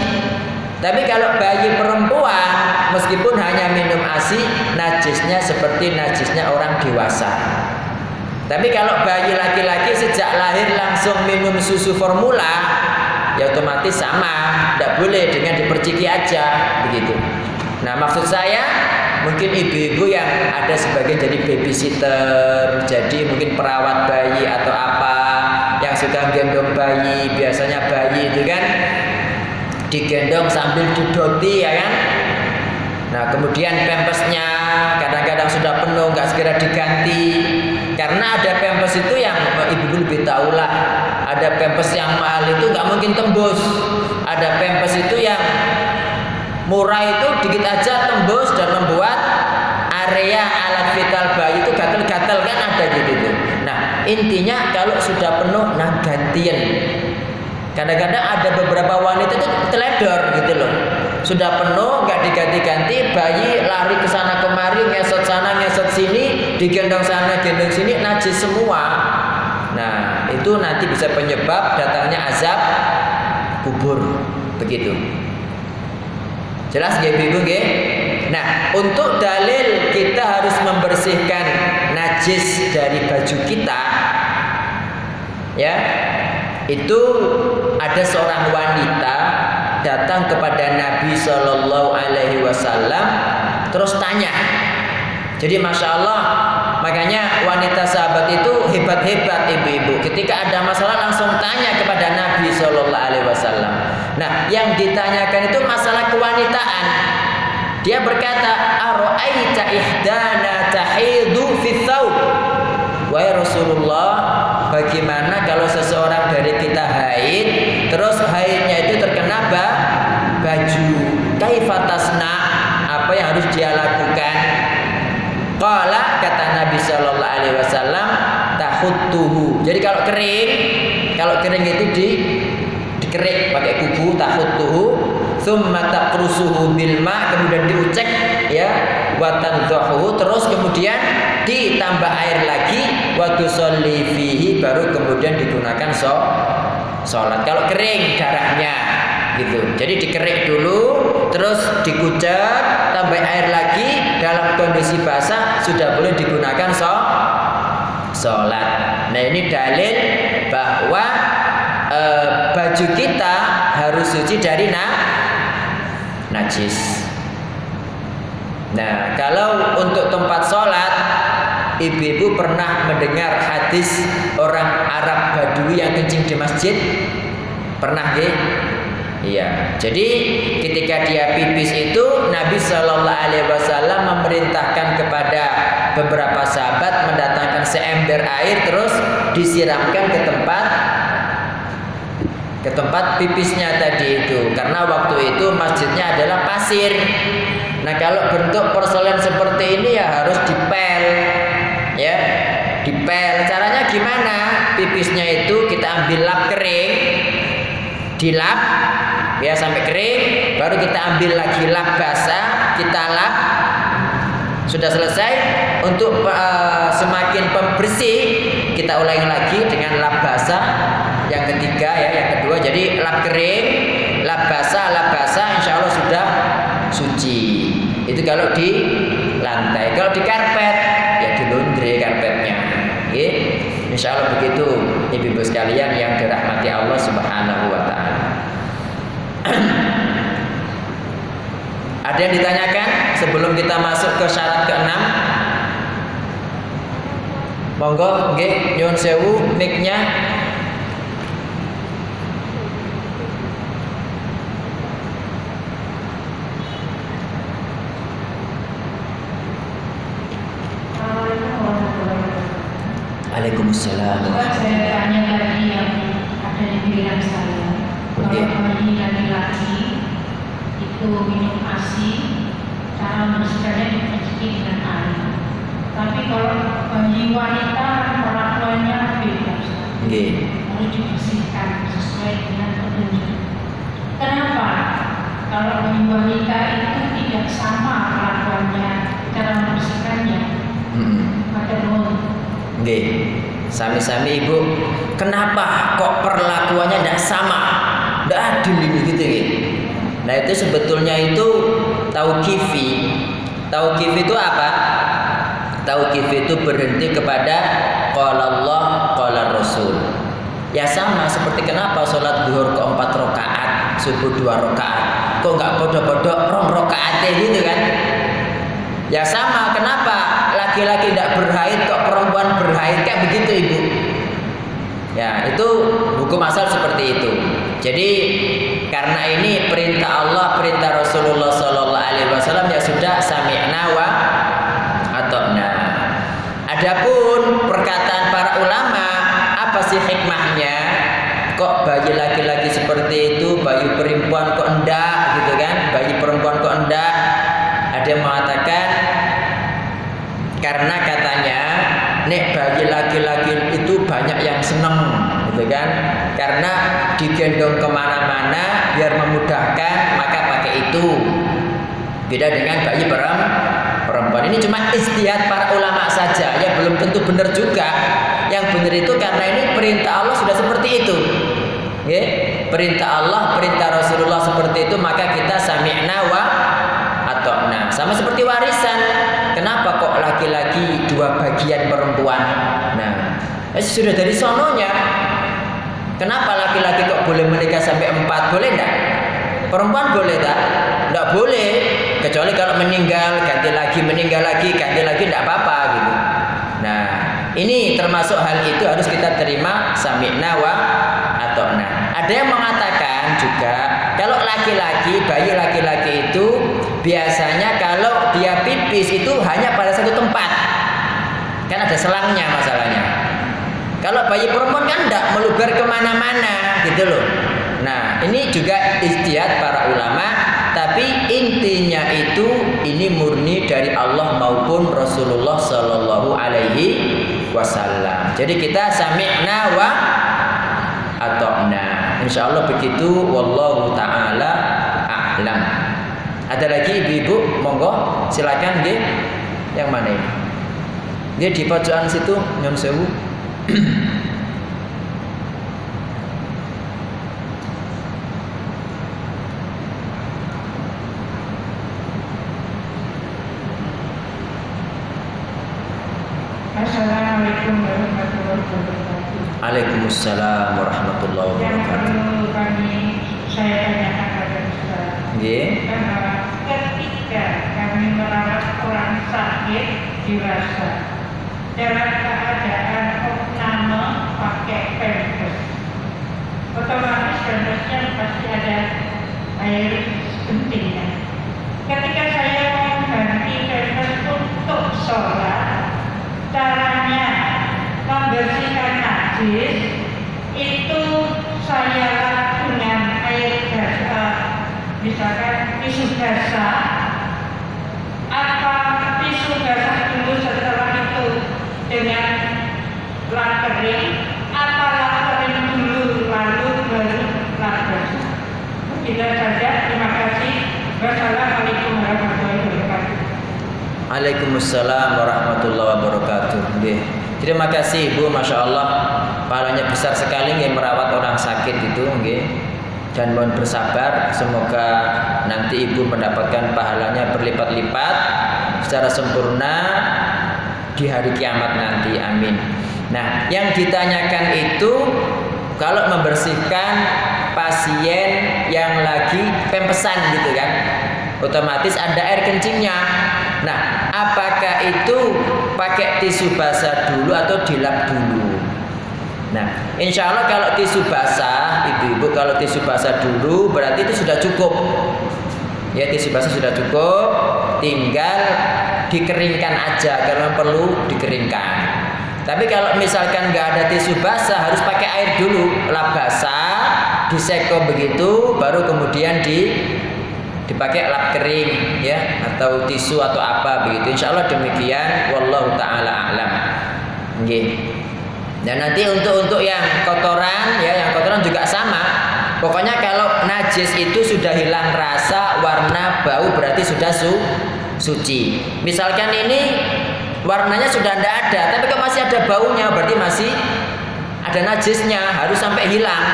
Tapi kalau bayi perempuan meskipun hanya minum ASI najisnya seperti najisnya orang dewasa. Tapi kalau bayi laki-laki sejak lahir langsung minum susu formula ya otomatis sama, tidak boleh dengan diperciki aja begitu. Nah maksud saya mungkin ibu-ibu yang ada sebagai jadi babysitter, jadi mungkin perawat bayi atau apa yang suka gendong bayi, biasanya bayi itu kan digendong sambil didoti ya kan? Nah kemudian pempesnya kadang-kadang sudah penuh nggak segera diganti karena ada pempes itu yang ibu lebih tahu lah ada pempes yang mahal itu nggak mungkin tembus ada pempes itu yang murah itu dikit aja tembus dan membuat area alat vital bayi itu gatel-gatel kan ada gitu tuh nah intinya kalau sudah penuh nah gantian. Kadang-kadang ada beberapa wanita itu teledor gitu loh. Sudah penuh nggak diganti-ganti, bayi lari ke sana kemari, ngesot sana, ngesot sini, digendong sana, gendong sini, najis semua. Nah, itu nanti bisa penyebab datangnya azab kubur. Begitu. Jelas nggih Ibu nggih? Nah, untuk dalil kita harus membersihkan najis dari baju kita ya. Itu ada seorang wanita datang kepada Nabi Shallallahu alaihi wasallam terus tanya. Jadi Masya Allah Makanya wanita sahabat itu hebat-hebat ibu-ibu. Ketika ada masalah langsung tanya kepada Nabi Shallallahu Alaihi Wasallam. Nah, yang ditanyakan itu masalah kewanitaan. Dia berkata, "Aro'aita ihdana tahidu fi Wahai Rasulullah, bagaimana kalau seseorang dari kita haid, terus haidnya baju? Kaifatasna? Apa yang harus dia lakukan? Qala kata Nabi Shallallahu Alaihi Wasallam tahuttuhu. Jadi kalau kering, kalau kering itu di dikerik pakai kubu tahuttuhu thumma taqrusuhu bil ma kemudian diucek ya watan tanzahu terus kemudian ditambah air lagi waktu tusalli fihi baru kemudian digunakan so salat kalau kering darahnya gitu jadi dikerik dulu terus dikucek tambah air lagi dalam kondisi basah sudah boleh digunakan so salat nah ini dalil bahwa e, baju kita harus suci dari na najis. Nah, kalau untuk tempat sholat, ibu-ibu pernah mendengar hadis orang Arab Badui yang kencing di masjid? Pernah, deh? Iya. Jadi ketika dia pipis itu Nabi Shallallahu Alaihi Wasallam memerintahkan kepada beberapa sahabat mendatangkan seember air terus disiramkan ke tempat ke tempat pipisnya tadi itu. Karena waktu itu masjidnya adalah pasir. Nah kalau bentuk porselen seperti ini ya harus dipel ya. Dipel. Caranya gimana? Pipisnya itu kita ambil lap kering dilap ya sampai kering baru kita ambil lagi lap basah kita lap. Sudah selesai untuk uh, semakin pembersih kita ulangi lagi dengan lap basah. Yang ketiga ya yang kedua. Jadi lap kering lap basah lap basah insya Allah sudah suci. Itu kalau di lantai. Kalau di karpet ya di laundry karpetnya. Oke? Insya Allah begitu ibu-ibu sekalian yang dirahmati Allah subhanahu wa ta'ala ada yang ditanyakan sebelum kita masuk ke syarat keenam monggo nggih nyuwun sewu mic-nya Waalaikumsalam. saya tanya tadi yang ada di pikiran saya. Kalau bayi laki-laki itu minum ASI, cara membersihkannya dicuci dengan air. Tapi kalau bayi wanita perlakuannya beda. Okay. Harus dibersihkan sesuai dengan petunjuk. Kenapa? Kalau bayi wanita itu tidak sama perlakuannya, cara membersihkannya. Hmm. Ada Nggih. Sami-sami Ibu, kenapa kok perlakuannya tidak sama? Tidak adil ini gitu nggih. Nah, itu sebetulnya itu tauqifi. Tauqif itu apa? Tauqif itu berhenti kepada qala Allah, qala Rasul. Ya sama seperti kenapa sholat duhur ke empat rakaat, subuh dua rakaat. Kok nggak bodoh-bodoh rong rakaat gitu kan? Ya sama, kenapa laki-laki tidak berhaid kok perempuan berhaid kayak begitu ibu? Ya itu hukum asal seperti itu. Jadi karena ini perintah Allah, perintah Rasulullah Sallallahu Alaihi Wasallam ya sudah sami'na wa nah. Adapun perkataan para ulama apa sih hikmahnya? Kok bayi laki-laki seperti itu, bayi perempuan kok enggak gitu kan? Bayi perempuan kok enggak? Ada yang mengatakan karena katanya nek bagi laki-laki itu banyak yang seneng gitu kan karena digendong ke mana-mana biar memudahkan maka pakai itu. Beda dengan bayi perempuan. Ini cuma istihad para ulama saja ya belum tentu benar juga. Yang benar itu karena ini perintah Allah sudah seperti itu. Ya perintah Allah perintah Rasulullah seperti itu maka kita sami'na wa atokna. Sama seperti warisan. Kenapa kok laki-laki dua bagian perempuan? Nah eh, sudah dari sononya kenapa laki-laki kok boleh menikah sampai empat? Boleh enggak perempuan boleh tak? Enggak boleh. Kecuali kalau meninggal ganti lagi meninggal lagi ganti lagi enggak apa-apa gitu. Nah ini termasuk hal itu harus kita terima sami'na wa atokna ada yang mengatakan juga kalau laki-laki bayi laki-laki itu biasanya kalau dia pipis itu hanya pada satu tempat. Kan ada selangnya masalahnya kalau bayi perempuan kan tidak meluber ke mana-mana gitu loh. Nah ini juga istiadat para ulama tapi intinya itu ini murni dari Allah maupun Rasulullah Shallallahu Alaihi Wasallam. Jadi kita sami'na wa atokna Insya Allah begitu wallahu taala a'lam. Ada lagi ibu-ibu? Monggo silakan nggih. Yang mana ini? Nggih di pojokan situ nyun sewu Assalamualaikum warahmatullahi wabarakatuh. Waalaikumsalam warahmatullahi Yang wabarakatuh. perlu kami saya tanyakan pada Ustaz, bahwa ketika kami merawat orang sakit dirasa dalam keadaan pakai pampers, otomatis pampersnya pasti ada air pentingnya. Ketika saya mengganti pampers untuk sholat, caranya membersihkan najis itu saya dengan air basah misalkan tisu basah apa tisu basah dulu setelah itu dengan lap kering apa lap kering dulu lap basah begitu saja terima kasih wassalamualaikum warahmatullahi wabarakatuh Waalaikumsalam warahmatullahi wabarakatuh. Terima kasih Ibu, Masya Allah Pahalanya besar sekali nggih merawat orang sakit itu nggih. Dan mohon bersabar Semoga nanti Ibu mendapatkan pahalanya berlipat-lipat Secara sempurna Di hari kiamat nanti Amin Nah yang ditanyakan itu Kalau membersihkan pasien yang lagi pempesan gitu kan Otomatis ada air kencingnya Nah, apakah itu pakai tisu basah dulu atau dilap dulu? Nah, insya Allah kalau tisu basah, ibu-ibu kalau tisu basah dulu berarti itu sudah cukup. Ya, tisu basah sudah cukup, tinggal dikeringkan aja kalau perlu dikeringkan. Tapi kalau misalkan nggak ada tisu basah harus pakai air dulu, lap basah, diseko begitu, baru kemudian di dipakai lap kering ya atau tisu atau apa begitu. Insya Allah demikian wallahu taala alam. Nggih. Dan nanti untuk untuk yang kotoran ya yang kotoran juga sama. Pokoknya kalau najis itu sudah hilang rasa warna bau berarti sudah su suci. Misalkan ini warnanya sudah tidak ada tapi kok masih ada baunya berarti masih ada najisnya harus sampai hilang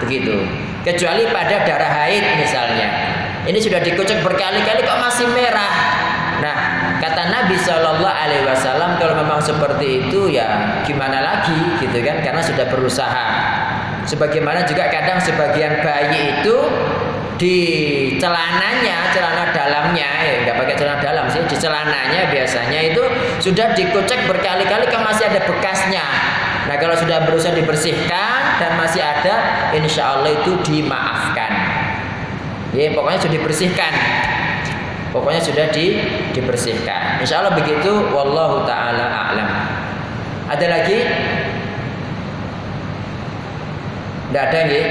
begitu kecuali pada darah haid misalnya ini sudah dikucek berkali-kali kok masih merah. Nah, kata Nabi Shallallahu Alaihi Wasallam kalau memang seperti itu ya gimana lagi gitu kan? Karena sudah berusaha. Sebagaimana juga kadang sebagian bayi itu di celananya, celana dalamnya, ya nggak pakai celana dalam sih, di celananya biasanya itu sudah dikucek berkali-kali kok masih ada bekasnya. Nah kalau sudah berusaha dibersihkan dan masih ada, insya Allah itu dimaafkan. Ya, pokoknya sudah dibersihkan. Pokoknya sudah di, dibersihkan. Insya Allah begitu. Wallahu taala a'lam. Ada lagi? Tidak ada ya?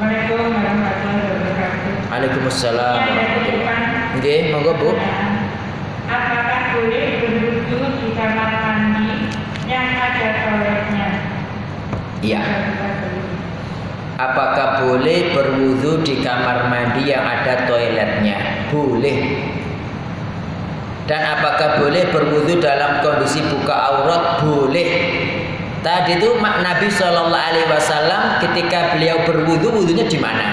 Assalamualaikum warahmatullahi wabarakatuh. Waalaikumsalam warahmatullahi titipan. Nggih, monggo Bu. Apakah boleh berwudu di kamar mandi yang ada toiletnya. Iya. Apakah boleh berwudu di kamar mandi yang ada toiletnya? Boleh. Dan apakah boleh berwudu dalam kondisi buka aurat? Boleh. Tadi itu Nabi Shallallahu Alaihi Wasallam ketika beliau berwudu, wudunya di mana?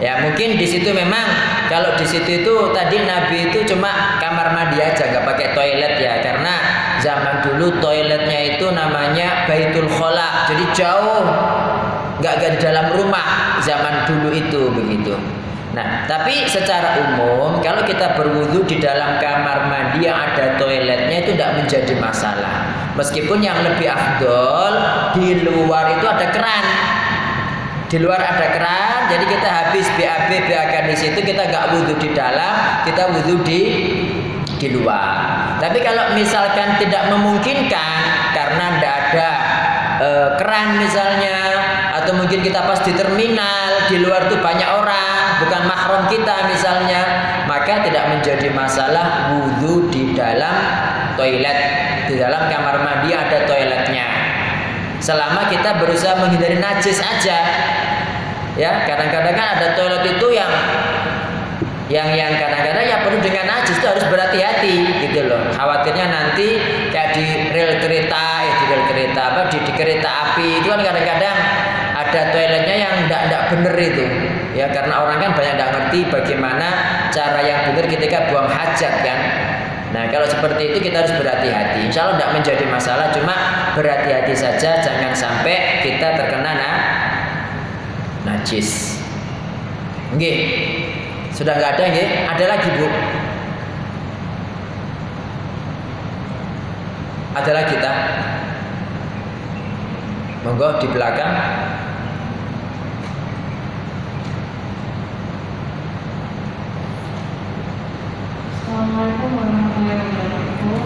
Ya mungkin di situ memang kalau di situ itu tadi Nabi itu cuma kamar mandi aja nggak pakai toilet ya karena zaman dulu toiletnya itu namanya Baitul Khala jadi jauh nggak di dalam rumah zaman dulu itu begitu. Nah tapi secara umum kalau kita berwudu di dalam kamar mandi yang ada toiletnya itu tidak menjadi masalah meskipun yang lebih afdol di luar itu ada keran. Di luar ada keran jadi kita habis BAB BAK di situ kita nggak wudhu di dalam kita wudhu di di luar. Tapi kalau misalkan tidak memungkinkan karena tidak ada e, keran misalnya atau mungkin kita pas di terminal di luar tuh banyak orang bukan mahram kita misalnya maka tidak menjadi masalah wudhu di dalam toilet dalam kamar mandi ada toiletnya. Selama kita berusaha menghindari najis aja. Ya kadang-kadang kan ada toilet itu yang yang yang kadang-kadang ya perlu dengan najis itu harus berhati-hati gitu loh. Khawatirnya nanti kayak di rel kereta ya di rel kereta apa di, di kereta api itu kan kadang-kadang ada toiletnya yang tidak tidak benar itu. Ya karena orang kan banyak tidak ngerti bagaimana cara yang benar ketika buang hajat kan Nah kalau seperti itu kita harus berhati-hati. Insya Allah tidak menjadi masalah, cuma berhati-hati saja, jangan sampai kita terkena nah, najis. Oke, sudah nggak ada nggih? Ada lagi bu? Ada lagi kita? Monggo di belakang. Assalamualaikum warahmatullahi wabarakatuh.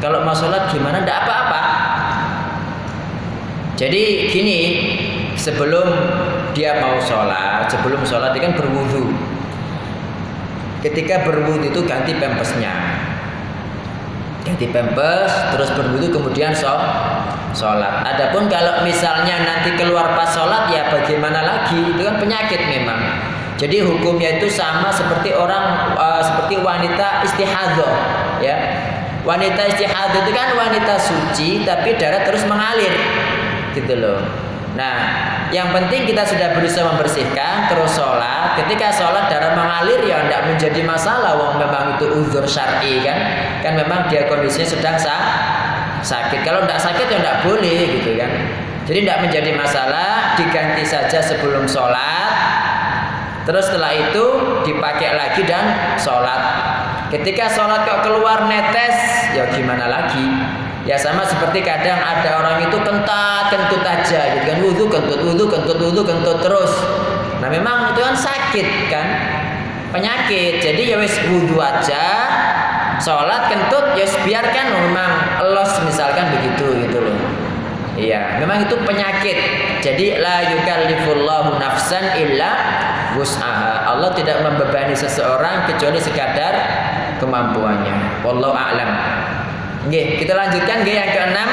Kalau mau sholat gimana? Tidak apa-apa. Jadi gini, sebelum dia mau sholat, sebelum sholat dia kan berwudu. Ketika berwudu itu ganti pempesnya. Ganti pempes, terus berwudu kemudian sholat. Adapun kalau misalnya nanti keluar pas sholat ya bagaimana lagi? Itu kan penyakit memang. Jadi hukumnya itu sama seperti orang uh, seperti wanita istihadah, ya. Wanita istihadah itu kan wanita suci tapi darah terus mengalir, gitu loh. Nah, yang penting kita sudah berusaha membersihkan terus sholat. Ketika sholat darah mengalir ya tidak menjadi masalah. Wong memang itu uzur syar'i kan, kan memang dia kondisinya sedang sah, sakit. Kalau tidak sakit ya tidak boleh gitu kan. Jadi tidak menjadi masalah, diganti saja sebelum sholat. Terus setelah itu dipakai lagi dan sholat. Ketika sholat kok keluar netes, ya gimana lagi? Ya sama seperti kadang ada orang itu kentat kentut aja gitu kan wudhu kentut wudhu kentut wudhu kentut terus. Nah memang itu kan sakit kan penyakit. Jadi ya wis wudhu aja, sholat kentut ya biarkan memang los misalkan begitu gitu loh. Iya, memang itu penyakit. Jadi la yukallifullahu nafsan illa wus'aha. Allah tidak membebani seseorang kecuali sekadar kemampuannya. Wallahu a'lam. Oke, kita lanjutkan nggih yang keenam.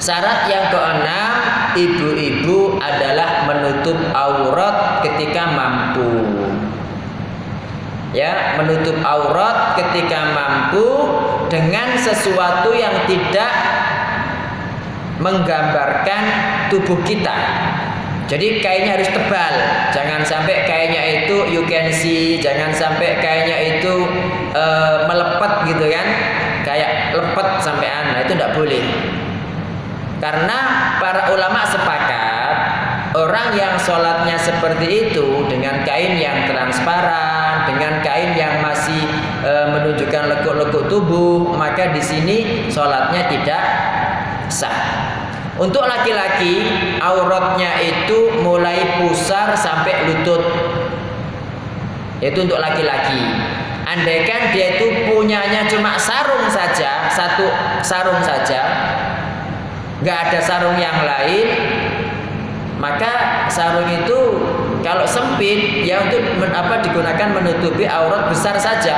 Syarat yang keenam, ibu-ibu adalah menutup aurat ketika mampu. Ya, menutup aurat ketika mampu dengan sesuatu yang tidak menggambarkan tubuh kita. Jadi kainnya harus tebal, jangan sampai kainnya itu you can see, jangan sampai kainnya itu uh, melepet gitu kan, kayak lepet sampai anak itu tidak boleh. Karena para ulama sepakat orang yang sholatnya seperti itu dengan kain yang transparan, dengan kain yang masih e, menunjukkan lekuk-lekuk tubuh, maka di sini sholatnya tidak sah. Untuk laki-laki auratnya itu mulai pusar sampai lutut. Itu untuk laki-laki. Andaikan dia itu punyanya cuma sarung saja, satu sarung saja, nggak ada sarung yang lain, maka sarung itu kalau sempit ya untuk men, apa digunakan menutupi aurat besar saja.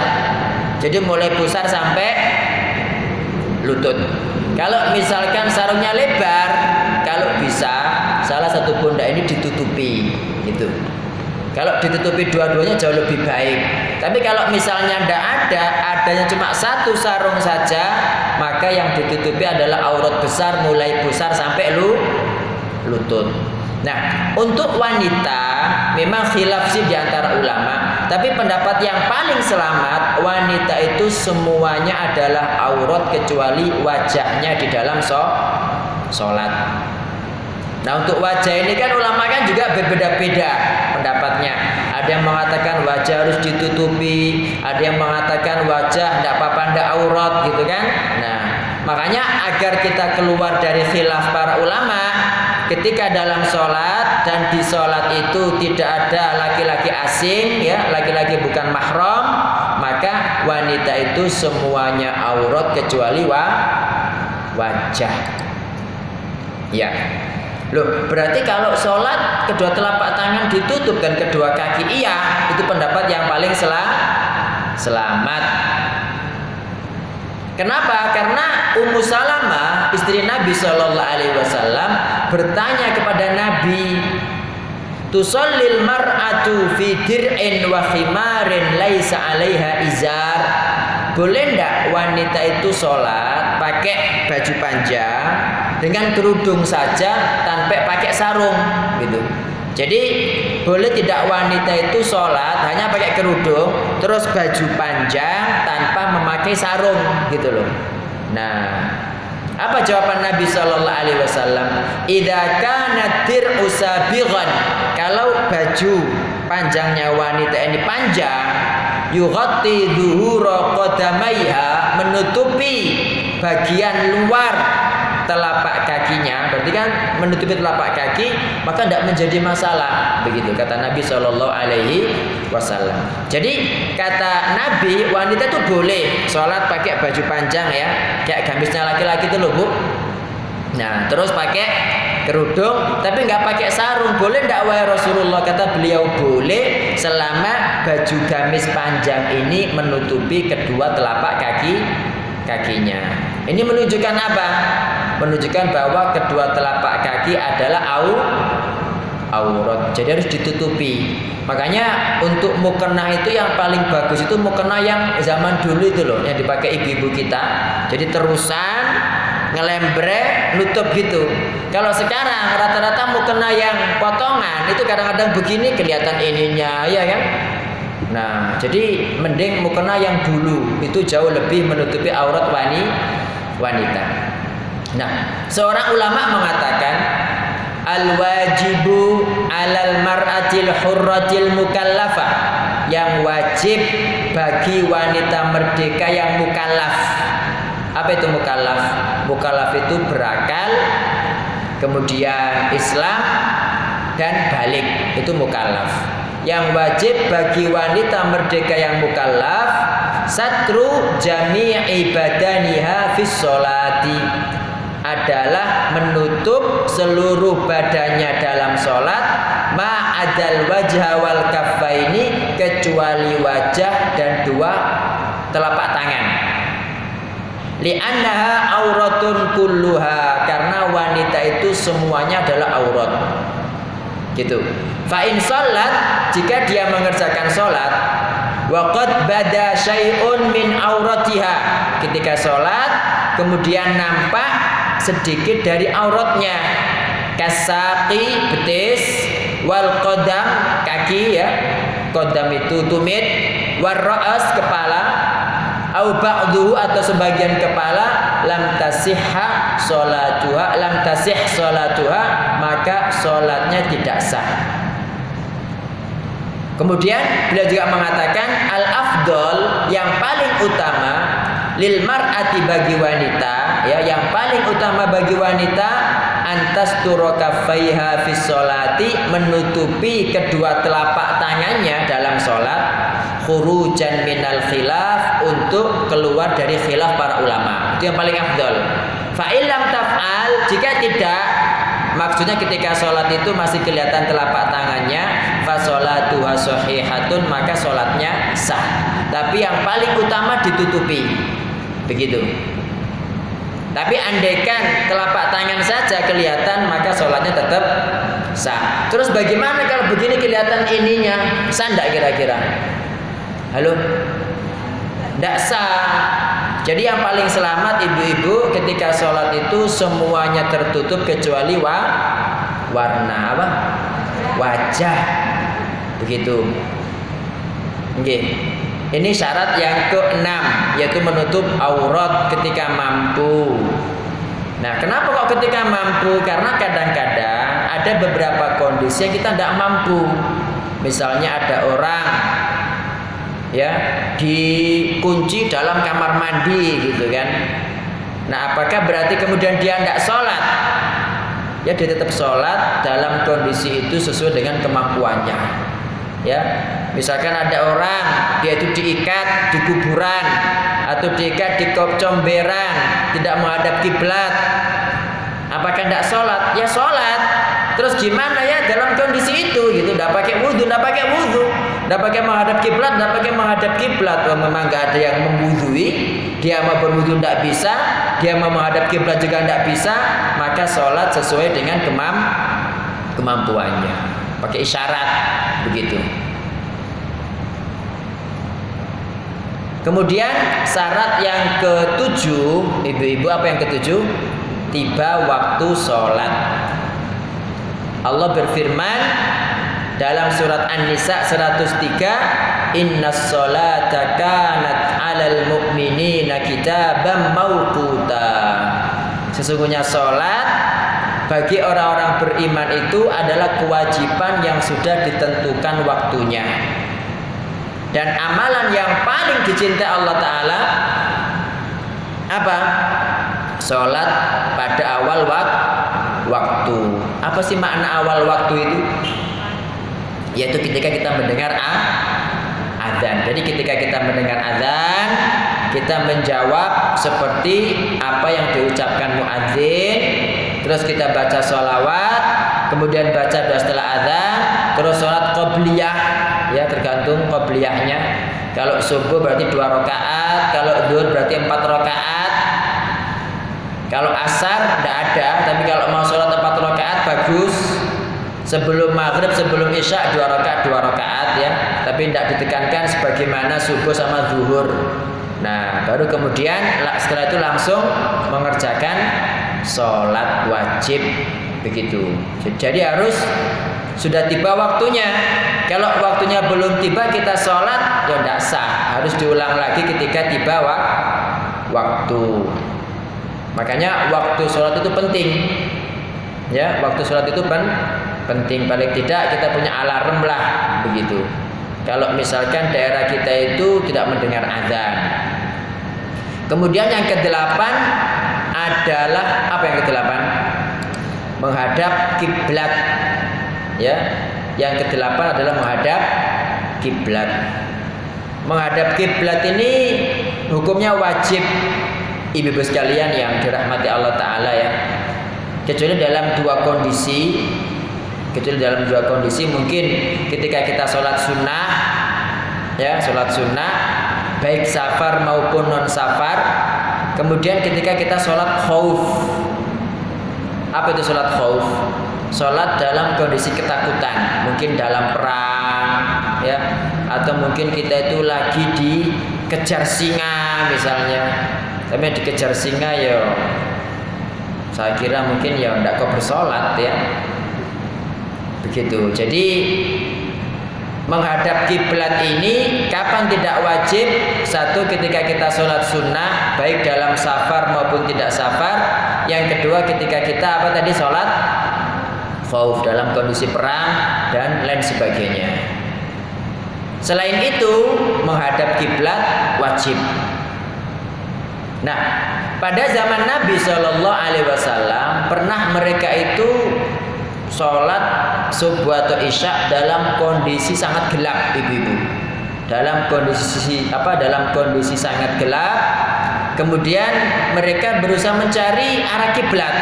Jadi mulai pusar sampai lutut. Kalau misalkan sarungnya lebar, kalau bisa salah satu pundak ini ditutupi gitu. Kalau ditutupi dua-duanya jauh lebih baik. Tapi kalau misalnya tidak ada, adanya cuma satu sarung saja, maka yang ditutupi adalah aurat besar mulai besar sampai lu lutut. Nah, untuk wanita memang khilaf sih di antara ulama, tapi pendapat yang paling selamat wanita itu semuanya adalah aurat kecuali wajahnya di dalam sholat. Nah untuk wajah ini kan ulama kan juga berbeda-beda pendapatnya. Ada yang mengatakan wajah harus ditutupi, ada yang mengatakan wajah tidak apa-apa tidak aurat gitu kan. Nah makanya agar kita keluar dari khilaf para ulama, ketika dalam sholat dan di sholat itu tidak ada laki-laki asing ya laki-laki bukan mahram maka wanita itu semuanya aurat kecuali wa wajah ya Loh, berarti kalau sholat kedua telapak tangan ditutup dan kedua kaki iya, itu pendapat yang paling sel selamat. Kenapa? Karena Ummu Salamah istri Nabi Shallallahu Alaihi Wasallam bertanya kepada Nabi, Tusallil mar'atu fi dir'in wa khimarin laisa 'alaiha izar. Boleh ndak wanita itu sholat pakai baju panjang dengan kerudung saja tanpa pakai sarung gitu. Jadi boleh tidak wanita itu sholat hanya pakai kerudung terus baju panjang tanpa memakai sarung gitu loh. Nah, apa jawaban Nabi Shallallahu Alaihi Wasallam? Ida kanat usabighan kalau baju panjangnya wanita ini panjang yughatti dhuhura qadamaiha menutupi bagian luar telapak kakinya berarti kan menutupi telapak kaki maka tidak menjadi masalah. Begitu kata Nabi Shallallahu Alaihi Wasallam. Jadi kata Nabi wanita itu boleh sholat pakai baju panjang ya kayak gamisnya laki-laki itu loh bu. Nah terus pakai kerudung tapi nggak pakai sarung. Boleh ndak wahai Rasulullah? Kata beliau boleh selama baju gamis panjang ini menutupi kedua telapak kaki kakinya ini menunjukkan apa menunjukkan bahwa kedua telapak kaki adalah au aurat jadi harus ditutupi makanya untuk mukena itu yang paling bagus itu mukena yang zaman dulu itu loh yang dipakai ibu-ibu kita jadi terusan ngelembre nutup gitu. Kalau sekarang rata-rata mau kena yang potongan itu kadang-kadang begini kelihatan ininya ya kan. Nah, jadi mending mukena yang dulu itu jauh lebih menutupi aurat wani wanita. Nah, seorang ulama mengatakan al wajibu alal mar'atil hurratil mukallafah yang wajib bagi wanita merdeka yang mukallaf apa itu mukallaf? Mukallaf itu berakal, kemudian Islam dan balik itu mukallaf. Yang wajib bagi wanita merdeka yang mukallaf satru jami'i badaniha fis sholati. Adalah menutup seluruh badannya dalam sholat. Ma'adal wajah wal kaffaini kecuali wajah dan dua telapak tangan. Li'annaha auratun kulluha karena wanita itu semuanya adalah aurat. Gitu. Fa in salat jika dia mengerjakan salat waqad bada syai'un min auratiha. Ketika salat kemudian nampak sedikit dari auratnya. Kasaqi betis. Wal qadam kaki ya. Qadam itu tumit. War kepala. Au ba'duhu atau sebagian kepala. Lam tasihha salatuha lam tasih salatuha maka salatnya tidak sah Kemudian beliau juga mengatakan al afdol yang paling utama lil mar'ati bagi wanita ya yang paling utama bagi wanita antas turokafaiha fis solati menutupi kedua telapak tangannya dalam sholat khurujan minal khilaf untuk keluar dari khilaf para ulama. Itu yang paling afdol. Fa'ilam taf'al jika tidak Maksudnya ketika sholat itu masih kelihatan telapak tangannya, fasolatuha sohihatun maka sholatnya sah. Tapi yang paling utama ditutupi, begitu. Tapi andaikan telapak tangan saja kelihatan maka sholatnya tetap sah. Terus bagaimana kalau begini kelihatan ininya? Sah enggak kira-kira? Halo? Tidak sah. Jadi yang paling selamat ibu-ibu ketika sholat itu semuanya tertutup kecuali wa, warna apa? Wajah. Begitu. Oke. Ini syarat yang keenam yaitu menutup aurat ketika mampu. Nah, kenapa kok ketika mampu? Karena kadang-kadang ada beberapa kondisi yang kita tidak mampu. Misalnya ada orang ya dikunci dalam kamar mandi gitu kan nah apakah berarti kemudian dia tidak sholat ya dia tetap sholat dalam kondisi itu sesuai dengan kemampuannya ya misalkan ada orang dia itu diikat di kuburan atau diikat di comberan tidak menghadap kiblat. Apakah tidak sholat? Ya sholat. Terus gimana ya dalam kondisi itu gitu? Tidak pakai wudhu tidak pakai wudhu tidak pakai menghadap kiblat, tidak pakai menghadap kiblat. Kalau memang nggak ada yang membudui, dia mau berwudhu tidak bisa, dia mau menghadap kiblat juga tidak bisa, maka sholat sesuai dengan kemam kemampuannya. Pakai isyarat begitu. Kemudian syarat yang ketujuh, ibu-ibu apa yang ketujuh? Tiba waktu sholat. Allah berfirman, dalam surat An-Nisa 103 Innas salata kanat 'alal mu'minina kitaban mauquta Sesungguhnya salat bagi orang-orang beriman itu adalah kewajiban yang sudah ditentukan waktunya. Dan amalan yang paling dicintai Allah taala apa? Salat pada awal waktu. Apa sih makna awal waktu itu? yaitu ketika kita mendengar adzan. Jadi ketika kita mendengar adzan, kita menjawab seperti apa yang diucapkan muadzin, terus kita baca sholawat, kemudian baca doa setelah adzan, terus sholat qobliyah, ya tergantung qobliyahnya. Kalau subuh berarti dua rakaat, kalau duhur berarti empat rakaat. Kalau asar tidak ada, tapi kalau mau sholat empat rakaat bagus sebelum maghrib sebelum isya dua rakaat dua rakaat ya tapi tidak ditekankan sebagaimana subuh sama zuhur nah baru kemudian setelah itu langsung mengerjakan sholat wajib. Begitu. Jadi harus sudah tiba waktunya. Kalau waktunya belum tiba kita sholat ya tidak sah. Harus diulang lagi ketika tiba waktu. Makanya waktu sholat itu penting. Ya waktu sholat itu pen penting. Paling tidak kita punya alarm lah begitu. Kalau misalkan daerah kita itu tidak mendengar azan. Kemudian yang kedelapan adalah apa yang kedelapan? Menghadap kiblat. Ya yang kedelapan adalah menghadap kiblat. Menghadap kiblat ini hukumnya wajib ibu-ibu sekalian yang dirahmati Allah taala ya. Kecuali dalam dua kondisi kecuali dalam dua kondisi mungkin ketika kita sholat sunnah ya sholat sunnah baik safar maupun non safar kemudian ketika kita sholat khauf. Apa itu sholat khauf? Sholat dalam kondisi ketakutan. Mungkin dalam perang ya. Atau mungkin kita itu lagi dikejar singa misalnya. Tapi dikejar singa ya saya kira mungkin ya tidak kau bersolat ya. Begitu. Jadi menghadap kiblat ini kapan tidak wajib? Satu ketika kita sholat sunnah baik dalam safar maupun tidak safar. Yang kedua ketika kita apa tadi sholat? Khauf dalam kondisi perang dan lain sebagainya. Selain itu menghadap kiblat wajib. Nah pada zaman Nabi Shallallahu Alaihi Wasallam pernah mereka itu sholat subuh atau isya dalam kondisi sangat gelap ibu-ibu. Dalam kondisi apa dalam kondisi sangat gelap. Kemudian mereka berusaha mencari arah kiblat.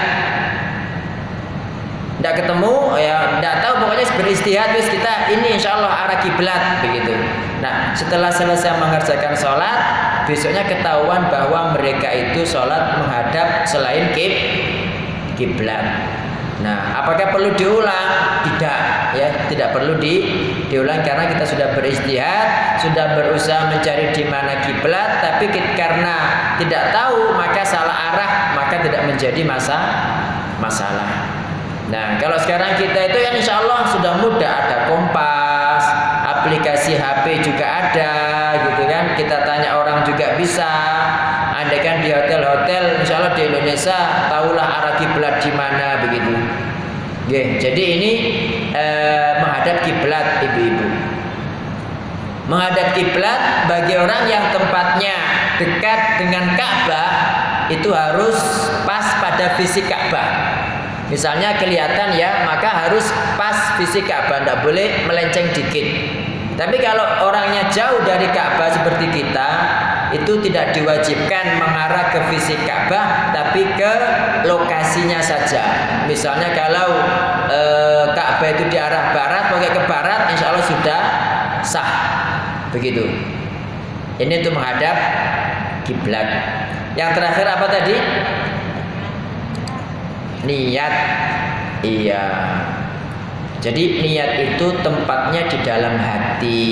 Tidak ketemu ya tidak tahu pokoknya beristihad terus kita ini insya Allah arah kiblat begitu. Nah setelah selesai mengerjakan sholat besoknya ketahuan bahwa mereka itu sholat menghadap selain kib kiblat Nah, apakah perlu diulang? Tidak, ya, tidak perlu di diulang karena kita sudah beristihad, sudah berusaha mencari di mana kiblat, tapi karena tidak tahu maka salah arah, maka tidak menjadi masa masalah. Nah, kalau sekarang kita itu yang insya Allah sudah mudah ada kompas, aplikasi HP juga ada, gitu kan? Kita tanya orang juga bisa. Andai kan di hotel-hotel, insya Allah di Indonesia tahulah arah kiblat di mana begitu. Oke, jadi ini eh, menghadap kiblat ibu-ibu. Menghadap kiblat bagi orang yang tempatnya dekat dengan Ka'bah itu harus pas pada fisik Ka'bah. Misalnya kelihatan ya, maka harus pas fisik Ka'bah, tidak boleh melenceng dikit. Tapi kalau orangnya jauh dari Ka'bah seperti kita, itu tidak diwajibkan mengarah ke fisik Ka'bah tapi ke lokasinya saja. Misalnya kalau e, Ka'bah itu di arah barat, pakai ke barat, insya Allah sudah sah. Begitu. Ini untuk menghadap kiblat. Yang terakhir apa tadi? Niat. Iya. Jadi niat itu tempatnya di dalam hati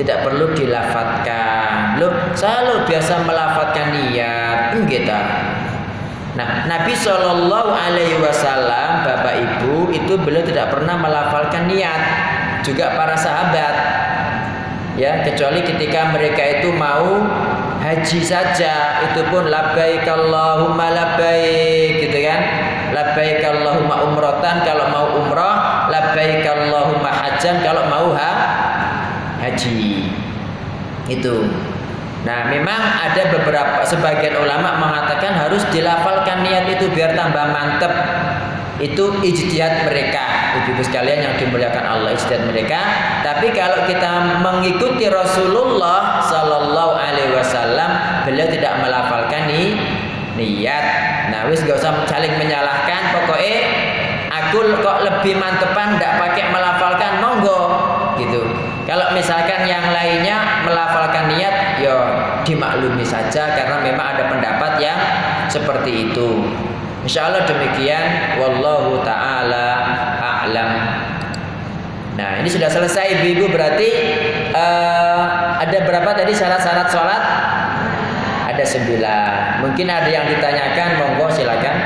tidak perlu dilafatkan. Lo biasa melafatkan niat, enggak Nah, Nabi Shallallahu Alaihi Wasallam, Bapak Ibu, itu beliau tidak pernah melafalkan niat. Juga para sahabat, ya, kecuali ketika mereka itu mau haji saja, itu pun labbaik Allahumma labbaik, gitu kan? Labbaik Allahumma umrotan kalau mau umroh, labbaik Allahumma hajan kalau mau ha haji. Itu. Nah memang ada beberapa sebagian ulama mengatakan harus dilafalkan niat itu biar tambah mantep. Itu ijtihad mereka. Ibu-ibu sekalian yang dimuliakan Allah ijtihad mereka. Tapi kalau kita mengikuti Rasulullah Sallallahu Alaihi Wasallam beliau tidak melafalkan nih niat. Nah wis gak usah saling menyalahkan. Pokoknya aku kok lebih mantepan tidak pakai melafalkan monggo. Gitu kalau misalkan yang lainnya melafalkan niat, ya dimaklumi saja karena memang ada pendapat yang seperti itu. Insya Allah demikian. Wallahu taala a'lam. Nah ini sudah selesai ibu-ibu berarti uh, ada berapa tadi syarat-syarat sholat? Ada sembilan. Mungkin ada yang ditanyakan, monggo silakan.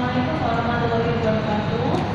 Waalaikumsalam warahmatullahi wabarakatuh. Uh, Ustaz saya mau tanya, kalau misalnya saya ini kan kan uh, di bekerja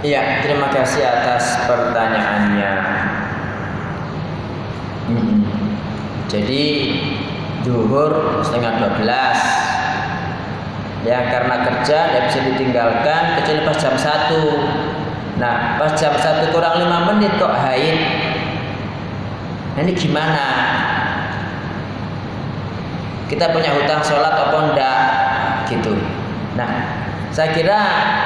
Iya, terima kasih atas pertanyaannya. Hmm. Jadi duhur setengah 12 Ya karena kerja tidak bisa ditinggalkan kecuali pas jam 1 Nah pas jam 1 kurang 5 menit kok haid Nah ini gimana? Kita punya hutang sholat apa enggak? gitu. Nah, saya kira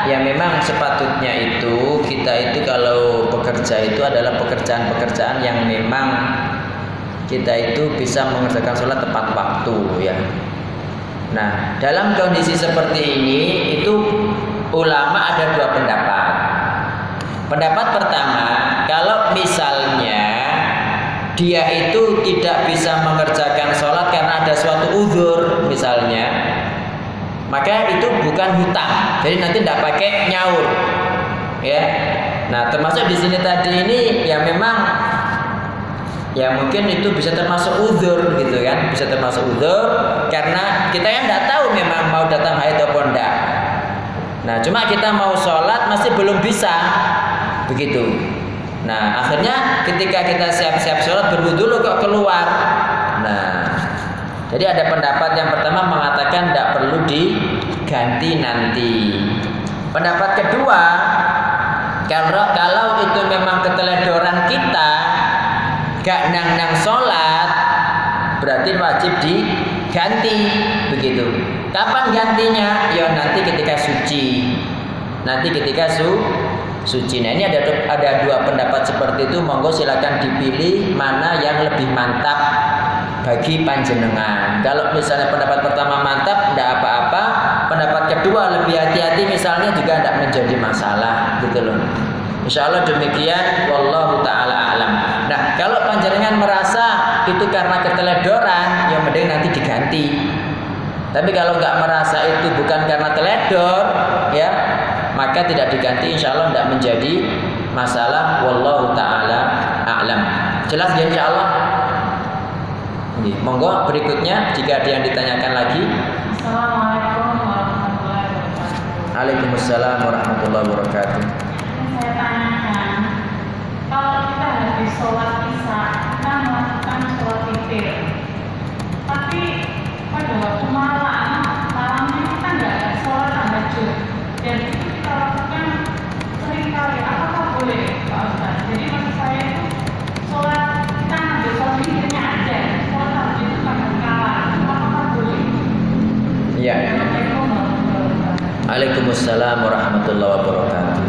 ya memang sepatutnya itu kita itu kalau bekerja itu adalah pekerjaan-pekerjaan yang memang kita itu bisa mengerjakan sholat tepat waktu ya. Nah, dalam kondisi seperti ini itu ulama ada dua pendapat. Pendapat pertama, kalau misalnya dia itu tidak bisa mengerjakan sholat karena ada suatu uzur misalnya, maka itu bukan hutang. Jadi nanti tidak pakai nyaur, ya. Nah, termasuk di sini tadi ini ya memang ya mungkin itu bisa termasuk uzur gitu kan. Bisa termasuk uzur karena kita yang tidak tahu memang mau datang haid atau enggak nah cuma kita mau sholat masih belum bisa. Begitu. Nah akhirnya ketika kita siap-siap sholat berwudu lo kok keluar. Nah jadi ada pendapat yang pertama mengatakan tidak perlu diganti nanti. Pendapat kedua kalau kalau itu memang keteledoran kita gak nang nang sholat berarti wajib diganti begitu. Kapan gantinya? Ya nanti ketika suci. Nanti ketika su suci. Nah ini ada ada dua pendapat seperti itu. Monggo silakan dipilih mana yang lebih mantap bagi panjenengan. Kalau misalnya pendapat pertama mantap tidak apa-apa. Pendapat kedua lebih hati-hati misalnya juga tidak menjadi masalah gitu loh. Insya Allah demikian Wallahu ta'ala alam. Nah kalau panjenengan merasa Itu karena keteledoran Yang mending nanti diganti. Tapi kalau nggak merasa itu bukan karena teledor ya Maka tidak diganti. Insya Allah tidak menjadi masalah Wallahu ta'ala a'lam. Jelas ya Insya Allah Ini, Monggo berikutnya Jika ada yang ditanyakan lagi. Assalamualaikum warahmatullahi wabarakatuh. Waalaikumsalam warahmatullahi wabarakatuh. Saya tanyakan, kalau kita habis sholat isya, kita melakukan sholat witir, tapi pada waktu malam, Iya wabarakatuh. Waalaikumsalam warahmatullahi wabarakatuh.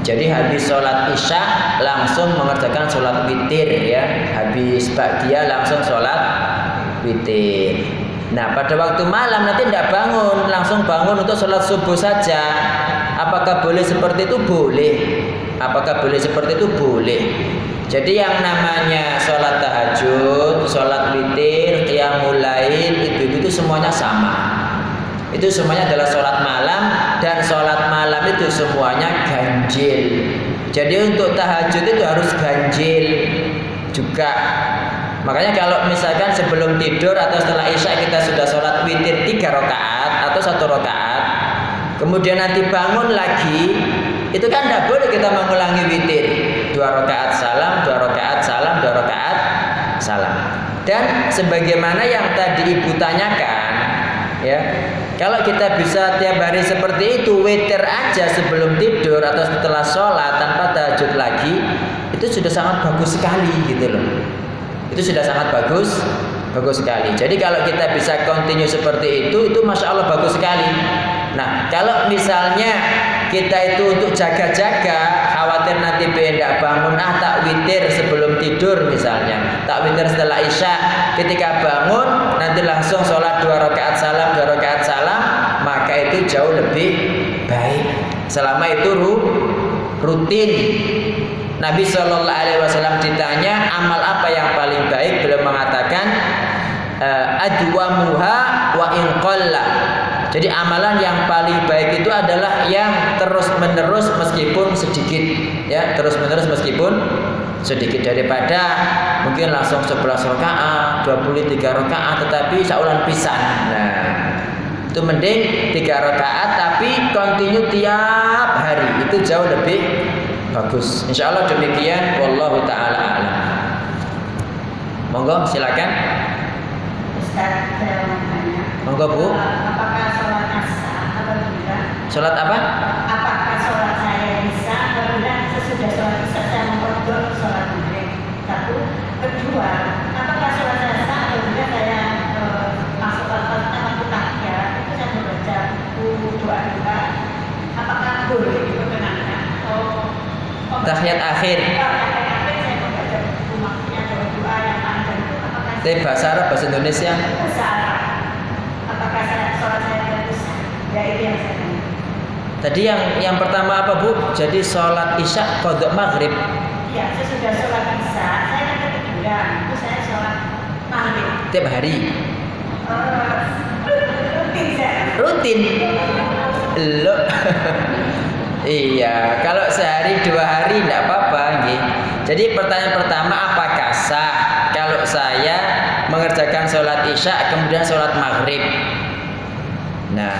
Jadi habis sholat isya langsung mengerjakan sholat witir ya. Habis dia langsung sholat witir. Nah pada waktu malam nanti tidak bangun, langsung bangun untuk sholat subuh saja. Apakah boleh seperti itu? Boleh. Apakah boleh seperti itu? Boleh. Jadi yang namanya sholat tahajud, sholat witir, qiyamul lail itu itu semuanya sama. Itu semuanya adalah sholat malam dan sholat malam itu semuanya ganjil. Jadi untuk tahajud itu harus ganjil juga. Makanya kalau misalkan sebelum tidur atau setelah isya kita sudah sholat witir tiga rakaat atau satu rakaat, kemudian nanti bangun lagi, itu kan tidak boleh kita mengulangi witir dua rakaat salam, dua rakaat salam, dua rakaat salam. Dan sebagaimana yang tadi ibu tanyakan, ya kalau kita bisa tiap hari seperti itu witir aja sebelum tidur atau setelah sholat tanpa tahajud lagi itu sudah sangat bagus sekali gitu loh. Itu sudah sangat bagus bagus sekali. Jadi kalau kita bisa continue seperti itu itu masya Allah bagus sekali. Nah kalau misalnya kita itu untuk jaga-jaga khawatir nanti tidak bangun ah tak witir sebelum tidur misalnya tak witir setelah isya ketika bangun nanti langsung sholat dua rakaat salam dua rakaat salam jauh lebih baik. Selama itu ru, rutin. Nabi Shallallahu Alaihi Wasallam ditanya amal apa yang paling baik? Beliau mengatakan adwa muha wa inqalla jadi amalan yang paling baik itu adalah yang terus menerus meskipun sedikit ya terus menerus meskipun sedikit. Daripada mungkin langsung 11 rakaat 23 rakaat tetapi saulan pisan. Nah itu mending tiga rakaat tapi kontinu tiap hari. Itu jauh lebih bagus. Insya Allah demikian wallahu taala alam. Monggo silakan. Ustaz, monggo bu. Apakah sholat asar apabila sholat apa Tahiyat akhir. Tapi bahasa Arab, bahasa Indonesia. Tadi yang yang pertama apa bu? Jadi sholat isya kodok maghrib. Iya, saya sudah sholat isya. Saya kan ketiduran, itu saya sholat maghrib. Tiap hari. Eh, rutin saya. Rutin. Lo. iya, kalau sehari dua hari tidak apa-apa, nggih. Jadi pertanyaan pertama apakah sah kalau saya mengerjakan sholat isya kemudian sholat maghrib? Nah,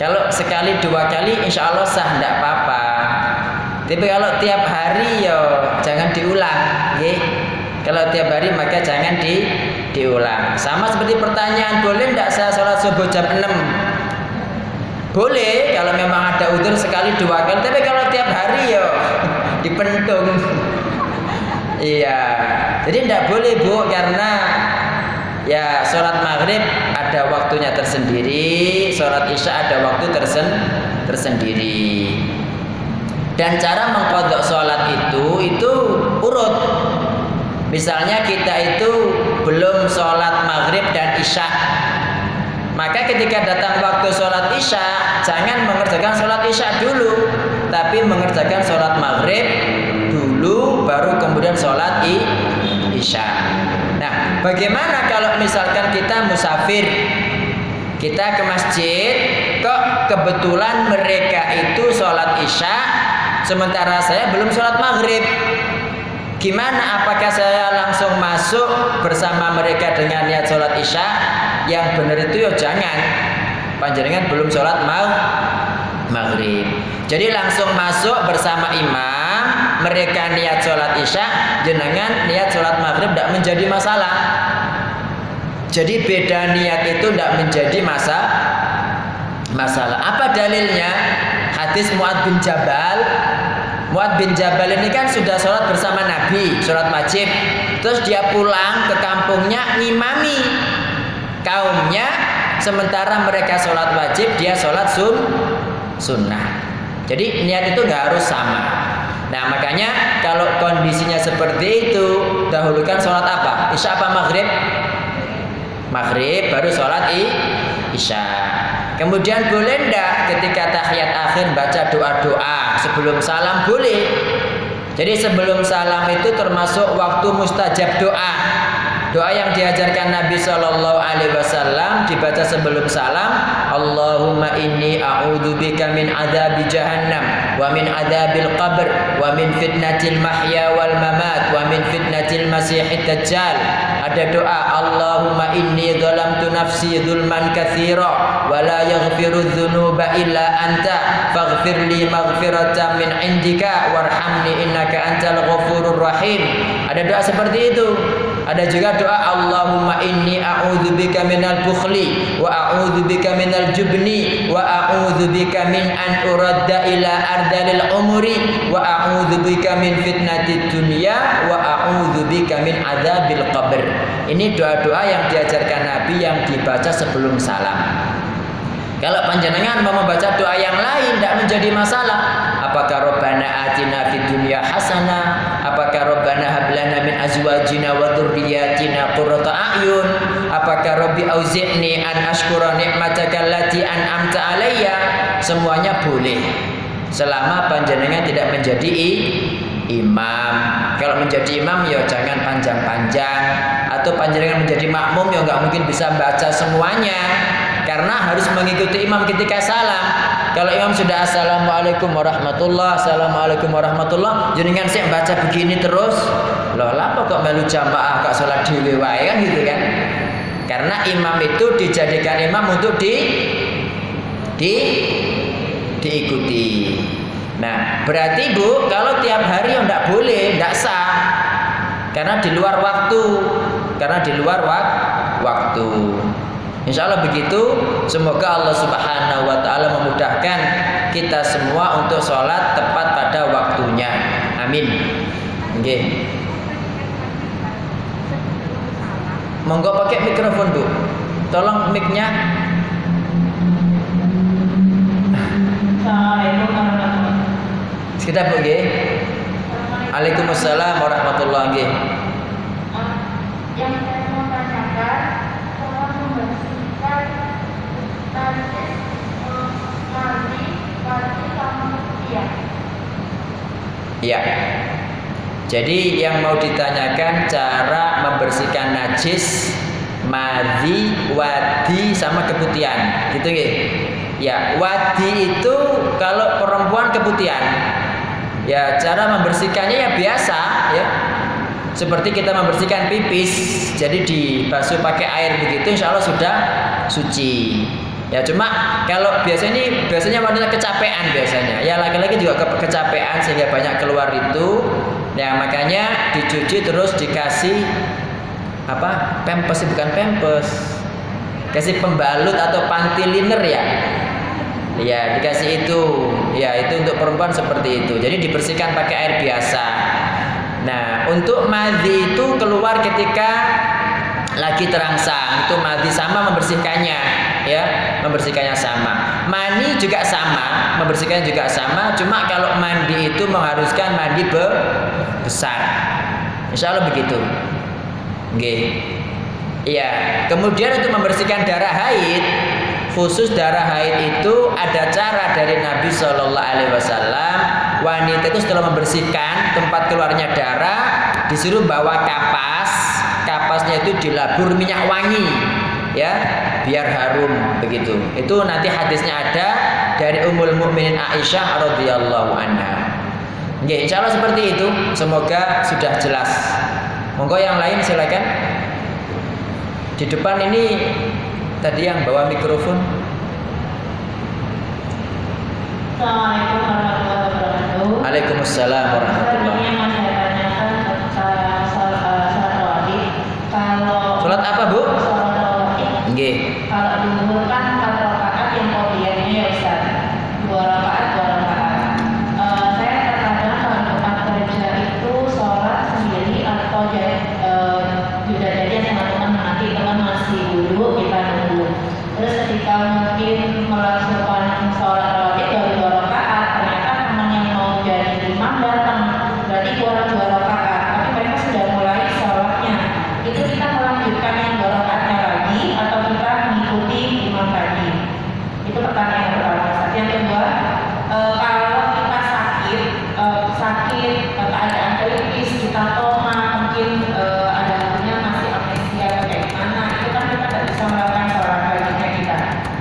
kalau sekali dua kali insya Allah sah tidak apa-apa. Tapi kalau tiap hari yo jangan diulang, nggih. Kalau tiap hari maka jangan di diulang. Sama seperti pertanyaan, boleh tidak saya sholat subuh jam 6? Boleh kalau memang ada udur sekali dua kali, tapi kalau tiap hari yo *laughs* dipentung. *laughs* iya. Jadi tidak boleh Bu karena ya sholat maghrib ada waktunya tersendiri, sholat isya ada waktu tersen tersendiri. Dan cara mengkodok sholat itu itu urut. Misalnya kita itu belum sholat maghrib dan isya, maka ketika datang waktu sholat isya, jangan mengerjakan sholat isya dulu, tapi mengerjakan sholat maghrib dulu, baru kemudian sholat i, isya. Nah, bagaimana kalau misalkan kita musafir, kita ke masjid, kok kebetulan mereka itu sholat isya, sementara saya belum sholat maghrib. Gimana? Apakah saya langsung masuk bersama mereka dengan niat sholat isya? Yang benar itu ya jangan. Panjenengan belum sholat mag maghrib. Jadi langsung masuk bersama imam. Mereka niat sholat isya, jenengan niat sholat maghrib tidak menjadi masalah. Jadi beda niat itu tidak menjadi masa masalah. Apa dalilnya? Hadis Muad bin Jabal Muad bin Jabal ini kan sudah sholat bersama Nabi, sholat wajib. Terus dia pulang ke kampungnya ngimami kaumnya, sementara mereka sholat wajib, dia sholat sun sunnah. Jadi niat itu nggak harus sama. Nah makanya kalau kondisinya seperti itu, dahulukan sholat apa? Isya apa maghrib? Maghrib baru sholat i, isya. Kemudian boleh ndak ketika tahiyat akhir baca doa-doa sebelum salam boleh. Jadi sebelum salam itu termasuk waktu mustajab doa. Doa yang diajarkan Nabi Shallallahu Alaihi Wasallam dibaca sebelum salam. Allahumma inni a'udzubika min adabi jahannam wa min adabil qabr wa min fitnatil mahya wal mamat wa min fitnatil masihid dajjal. Ada doa Allahumma inni zalamtu nafsi zulman katsira wa la yaghfiru dzunuba illa anta faghfir li maghfiratan min indika warhamni innaka antal ghafurur rahim. Ada doa seperti itu. Ada juga doa Allahumma inni a'udzubika minal bukhli wa a'udzubika minal jubni wa a'udzubika min an uradda ila ardalil umuri wa a'udzubika min fitnatid dunya wa a'udzubika min adzabil qabr. Ini doa-doa yang diajarkan Nabi yang dibaca sebelum salam. Kalau panjenengan mau membaca doa yang lain tidak menjadi masalah. Apakah Rabbana atina fid dunya hasanah? Apakah Rabbana hab lana min azwajina wa dzurriyyatina qurrata a'yun? Apakah Rabbi auzi'ni an ashkura ni'mataka allati an'amta alayya? Semuanya boleh. Selama panjenengan tidak menjadi imam. Kalau menjadi imam ya jangan panjang-panjang atau panjenengan menjadi makmum ya nggak mungkin bisa baca semuanya karena harus mengikuti imam ketika salam. Kalau imam sudah assalamualaikum warahmatullah, assalamualaikum warahmatullah, jenengan sih baca begini terus, loh lah kok melu jamaah kok sholat di wae kan gitu kan? Karena imam itu dijadikan imam untuk di di diikuti. Nah, berarti Bu, kalau tiap hari ya enggak boleh, enggak sah. Karena di luar waktu. Karena di luar wak waktu. Insya Allah begitu. Semoga Allah Subhanahu wa taala memudahkan kita semua untuk sholat tepat pada waktunya. Amin. Oke. Monggo pakai mikrofon, Bu. Tolong mic-nya. Assalamualaikum Sekitar Bu nggih. Waalaikumsalam warahmatullahi wabarakatuh. yang saya mau tanyakan kalau membersihkan najis mandi berarti sama ketiak Ya. Jadi yang mau ditanyakan cara membersihkan najis, madhi, wadi sama keputihan. Gitu ya. Ya, wadi itu kalau perempuan keputihan. Ya, cara membersihkannya ya biasa ya. Seperti kita membersihkan pipis, jadi dibasuh pakai air begitu, insya Allah sudah suci. Ya cuma kalau biasanya ini biasanya wanita kecapean biasanya. Ya laki-laki juga ke- kecapean sehingga banyak keluar itu. Ya makanya dicuci terus dikasih apa? Pempes bukan pempes. Kasih pembalut atau panty liner ya. Ya dikasih itu. Ya itu untuk perempuan seperti itu. Jadi dibersihkan pakai air biasa. Nah untuk madhi itu keluar ketika lagi terangsang itu madhi sama membersihkannya ya membersihkannya sama mani juga sama membersihkannya juga sama cuma kalau mandi itu mengharuskan mandi be- besar insya Allah begitu Oke. Iya. Kemudian untuk membersihkan darah haid, khusus darah haid itu ada cara dari Nabi Shallallahu Alaihi Wasallam. Wanita itu setelah membersihkan tempat keluarnya darah, disuruh bawa kapas. Kapasnya itu dilabur minyak wangi, ya, biar harum begitu. Itu nanti hadisnya ada dari Ummul Mukminin Aisyah radhiyallahu anha. Oke, insya Allah seperti itu. Semoga sudah jelas. Monggo yang lain silakan. Di depan ini tadi yang bawa mikrofon. Assalamualaikum warahmatullahi wabarakatuh Waalaikumsalam warahmatullahi Sebenarnya yang saya tanyakan tentang sholat eh, sholat rawatib kalau Sholat apa, Bu? sholat rawatib Nggih. kalau dulu kan empat rakaat yang kopiannya ya Ustaz dua rakaat dua rakaat Eh, saya terkadang kalau tempat kerja itu sholat sendiri atau jadi eh, sudah jadi sama teman nanti teman masih dulu kita nunggu terus ketika mungkin melangsungkan sholat rawatib baru dua rakaat ternyata teman yang mau jadi imam datang berarti kurang dua rakaat tapi mereka sudah mulai sholatnya itu kita melanjutkan yang dua rakaatnya lagi atau kita mengikuti imam tadi itu pertanyaan yang pertama Ustaz. yang kedua eh, kalau kita sakit eh, sakit eh, keadaan kritis kita koma mungkin eh, ada punya masih amnesia atau kayak gimana itu kan kita tidak bisa melakukan sholat wajibnya kita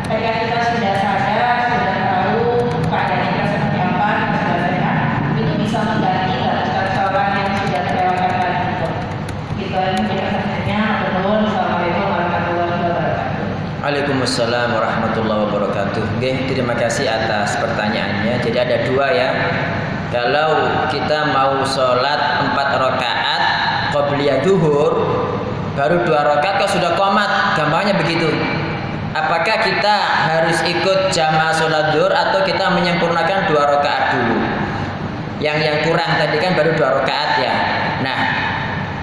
ketika kita sudah sadar sudah tahu keadaan kita seperti apa kita sudah sehat itu bisa mengganti nggak Ustaz sholat yang sudah terlewatkan tadi itu gitu aja pertanyaannya betul assalamualaikum warahmatullahi wabarakatuh Waalaikumsalam warahmatullahi wabarakatuh. Oke, terima kasih atas pertanyaannya. Jadi ada dua ya. Kalau kita mau sholat empat rakaat qobliyah duhur, baru dua rakaat kok sudah komat, gampangnya begitu. Apakah kita harus ikut jamaah sholat duhur atau kita menyempurnakan dua rakaat dulu? Yang yang kurang tadi kan baru dua rakaat ya. Nah,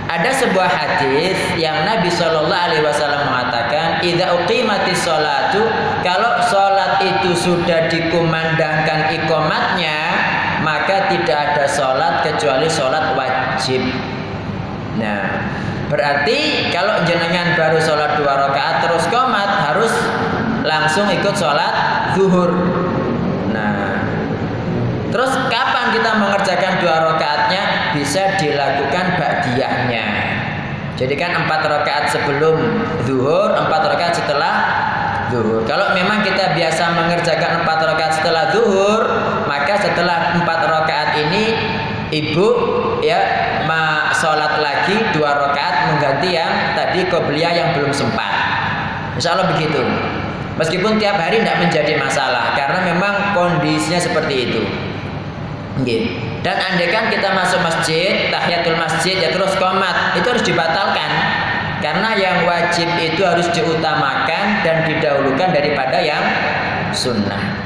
ada sebuah hadis yang Nabi Shallallahu Alaihi Wasallam mengatakan, "Idza uqimatis sholatu, kalau sholat itu sudah dikumandangkan ikomatnya, maka tidak ada sholat kecuali sholat wajib." Nah, berarti kalau jenengan baru sholat dua rakaat terus komat harus langsung ikut sholat zuhur. Nah, Terus kapan kita mengerjakan dua rakaatnya? Bisa dilakukan ba'diyahnya. Jadi kan empat rakaat sebelum zuhur, empat rakaat setelah zuhur. Kalau memang kita biasa mengerjakan empat rakaat setelah zuhur, maka setelah empat rakaat ini ibu ya ma sholat lagi dua rakaat mengganti yang tadi qobliyah yang belum sempat. Insya Allah begitu. Meskipun tiap hari tidak menjadi masalah karena memang kondisinya seperti itu. Nggih. Dan andaikan kita masuk masjid, tahiyatul masjid ya terus komat, itu harus dibatalkan. Karena yang wajib itu harus diutamakan dan didahulukan daripada yang sunnah.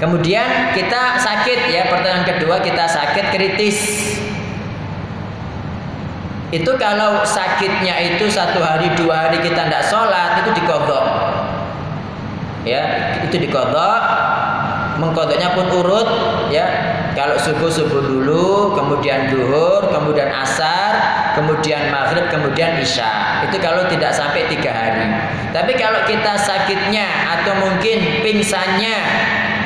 Kemudian kita sakit ya, pertanyaan kedua kita sakit kritis. Itu kalau sakitnya itu satu hari dua hari kita tidak sholat itu dikodok. Ya, itu dikodok. mengkodoknya pun urut ya kalau subuh subuh dulu kemudian duhur kemudian asar kemudian maghrib kemudian isya. Itu kalau tidak sampai tiga hari. Tapi kalau kita sakitnya atau mungkin pingsannya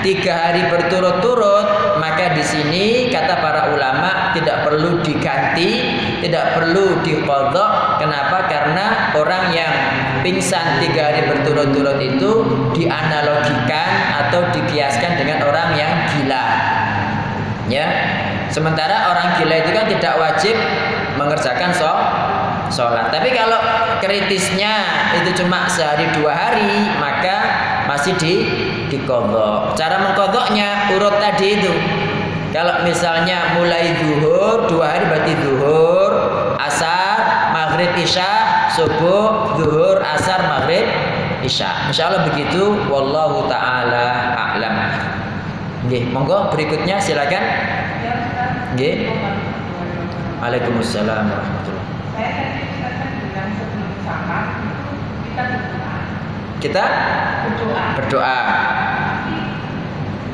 tiga hari berturut-turut maka di sini kata para ulama tidak perlu diganti tidak perlu dikodok. Kenapa? Karena orang yang pingsan tiga hari berturut-turut itu dianalogikan atau dikiaskan dengan orang yang gila ya sementara orang gila itu kan tidak wajib mengerjakan sholat tapi kalau kritisnya itu cuma sehari dua hari maka masih di dikodok. Cara mengkodoknya urut tadi itu. Kalau misalnya mulai zuhur dua hari berarti zuhur, asar, maghrib, isya, subuh, zuhur, asar, maghrib, isya. Insya Allah begitu. Wallahu taala a'lam. Nggih, monggo berikutnya silakan. Nggih. Waalaikumsalam warahmatullahi Saya kita berdoa. Kita Berdoa. berdoa.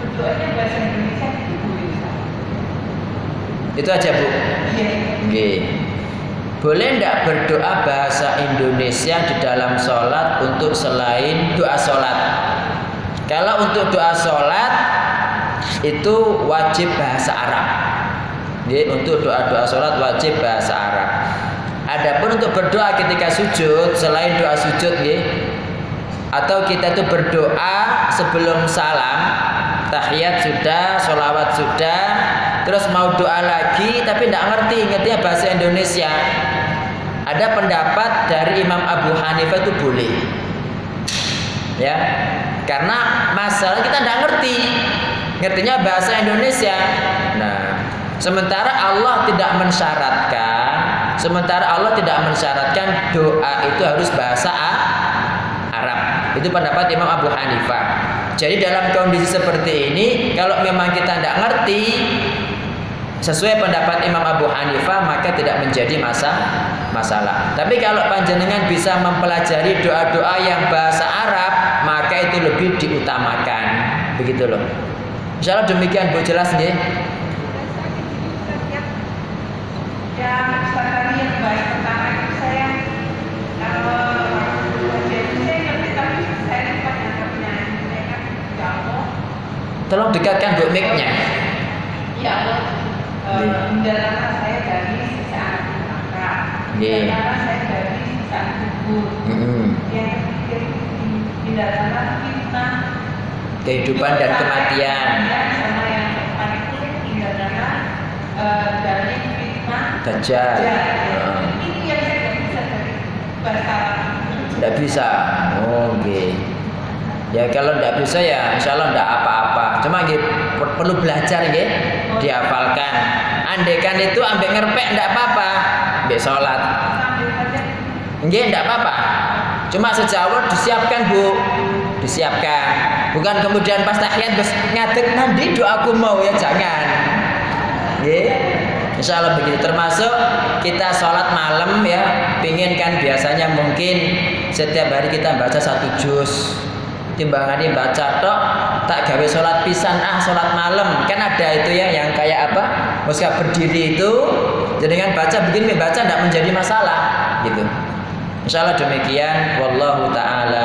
Berdoanya bahasa Indonesia itu aja, Bu. Iya. Nggih. Boleh ndak berdoa bahasa Indonesia di dalam sholat untuk selain doa sholat? Kalau untuk doa sholat itu wajib bahasa Arab. Nggih, untuk doa-doa sholat wajib bahasa Arab. Adapun untuk berdoa ketika sujud selain doa sujud nggih, atau kita itu berdoa sebelum salam, tahiyat sudah, sholawat sudah, terus mau doa lagi tapi tidak ngerti ngertinya bahasa Indonesia ada pendapat dari Imam Abu Hanifah itu boleh ya karena masalah kita tidak ngerti ngertinya bahasa Indonesia nah sementara Allah tidak mensyaratkan sementara Allah tidak mensyaratkan doa itu harus bahasa Arab itu pendapat Imam Abu Hanifah jadi dalam kondisi seperti ini kalau memang kita tidak ngerti sesuai pendapat Imam Abu Hanifah maka tidak menjadi masa masalah. Tapi kalau panjenengan bisa mempelajari doa-doa yang bahasa Arab, maka itu lebih diutamakan. Begitu loh. Insya Allah demikian Bu jelas nggih? Yang tadi yang pertama itu saya kalau kan. Tolong dekatkan Bu mic-nya. Ya Allah. Iya. Mendatangan saya dari sisaan. Mendatangan saya dari sisaan kubur. Mm-mm. Yang ketiga mendatangan fitnah Kehidupan dan kematian. Dajjal. Tidak bisa. Oh, oke. Ya kalau tidak bisa ya insya Allah tidak apa-apa. Cuma per- perlu belajar nggih, dihafalkan. Andekan itu ambek ngerpek tidak apa-apa, ambek sholat. Nggih, tidak apa-apa. Cuma awal disiapkan bu, disiapkan. Bukan kemudian pas tahiyat terus ngadeg nanti doaku mau ya jangan. Nggih. Insya Allah begitu termasuk kita sholat malam ya pingin kan biasanya mungkin setiap hari kita baca satu juz timbangannya baca tok tak gawe sholat pisan ah sholat malam kan ada itu ya yang kayak apa Muska berdiri itu jadi kan baca begini baca tidak menjadi masalah gitu Insya Allah demikian wallahu taala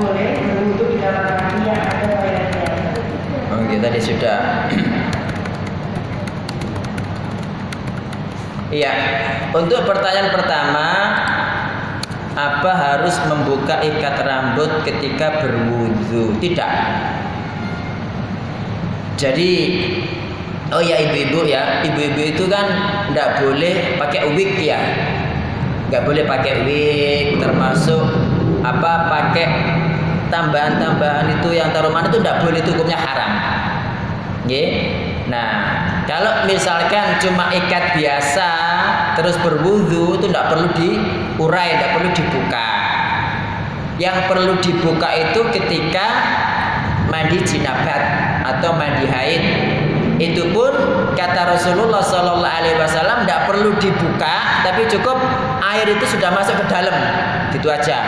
boleh? Oh, kita tadi sudah. Iya. Untuk pertanyaan pertama, apa harus membuka ikat rambut ketika berwudu? Tidak. Jadi, oh ya ibu-ibu ya, ibu-ibu itu kan tidak boleh pakai wig ya, nggak boleh pakai wig, termasuk apa pakai tambahan-tambahan itu yang taruh mana itu tidak boleh itu hukumnya haram Nggih. Nah, kalau misalkan cuma ikat biasa terus berwudu itu tidak perlu diurai, tidak perlu dibuka. Yang perlu dibuka itu ketika mandi jinabat atau mandi haid. Itu pun kata Rasulullah Sallallahu Alaihi Wasallam tidak perlu dibuka, tapi cukup air itu sudah masuk ke dalam, gitu aja.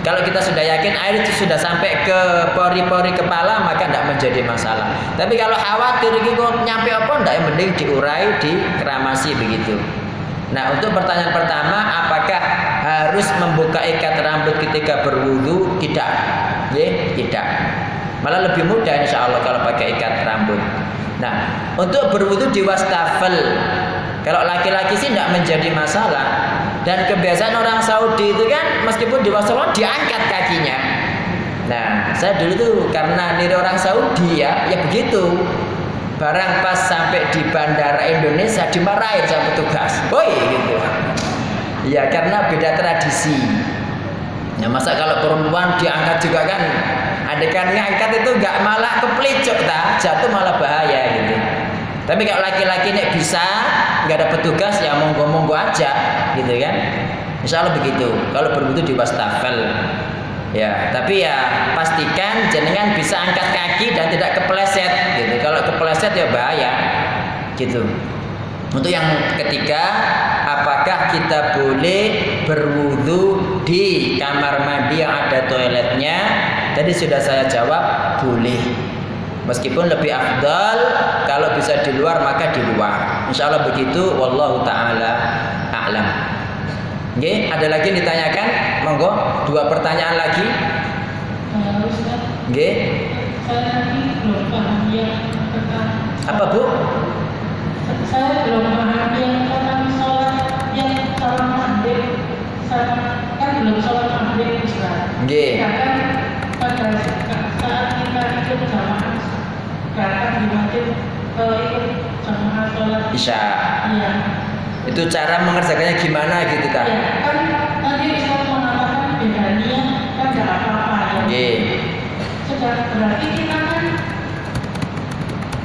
Kalau kita sudah yakin air itu sudah sampai ke pori-pori kepala maka tidak menjadi masalah. Tapi kalau khawatir kok nyampe apa tidak yang mending diurai, dikeramasi begitu. Nah untuk pertanyaan pertama apakah harus membuka ikat rambut ketika berwudu? Tidak, ya tidak. Malah lebih mudah insya Allah kalau pakai ikat rambut. Nah untuk berwudu di wastafel. Kalau laki-laki sih tidak menjadi masalah. Dan kebiasaan orang Saudi itu kan meskipun di wastafel diangkat kakinya. Nah saya dulu tuh karena niri orang Saudi ya, ya begitu. Barang pas sampai di bandara Indonesia dimarahin sama petugas. Woi gitu. Ya karena beda tradisi. Ya masa kalau perempuan diangkat juga kan adekan ngangkat itu nggak malah keplicuk ta, jatuh malah bahaya gitu. Tapi kalau laki-laki nek bisa nggak ada petugas ya monggo-monggo aja gitu kan. Insya Allah begitu. Kalau berbutuh di wastafel. Ya, tapi ya pastikan jenengan bisa angkat kaki dan tidak kepleset gitu. Kalau kepleset ya bahaya. Gitu. Untuk yang ketiga, apakah kita boleh berwudu di kamar mandi yang ada toiletnya? Tadi sudah saya jawab, boleh. Meskipun lebih afdal kalau bisa di luar maka di luar. Insya Allah begitu. Wallahu taala a'lam. Oke, ada lagi yang ditanyakan? Monggo, dua pertanyaan lagi. Oke, saya apa Bu? saya belum paham yang tentang sholat yang maghrib sama kan belum sholat maghrib Ustaz. Oke. Bahkan pada saat kita ikut jamaah datang di masjid ke ikut jamaah sholat Isya. Iya. Itu cara mengerjakannya gimana gitu kan? Ya, kan tadi Ustaz mengatakan beda niat kan tidak apa-apa ya. Oke. Sudah berarti kita kan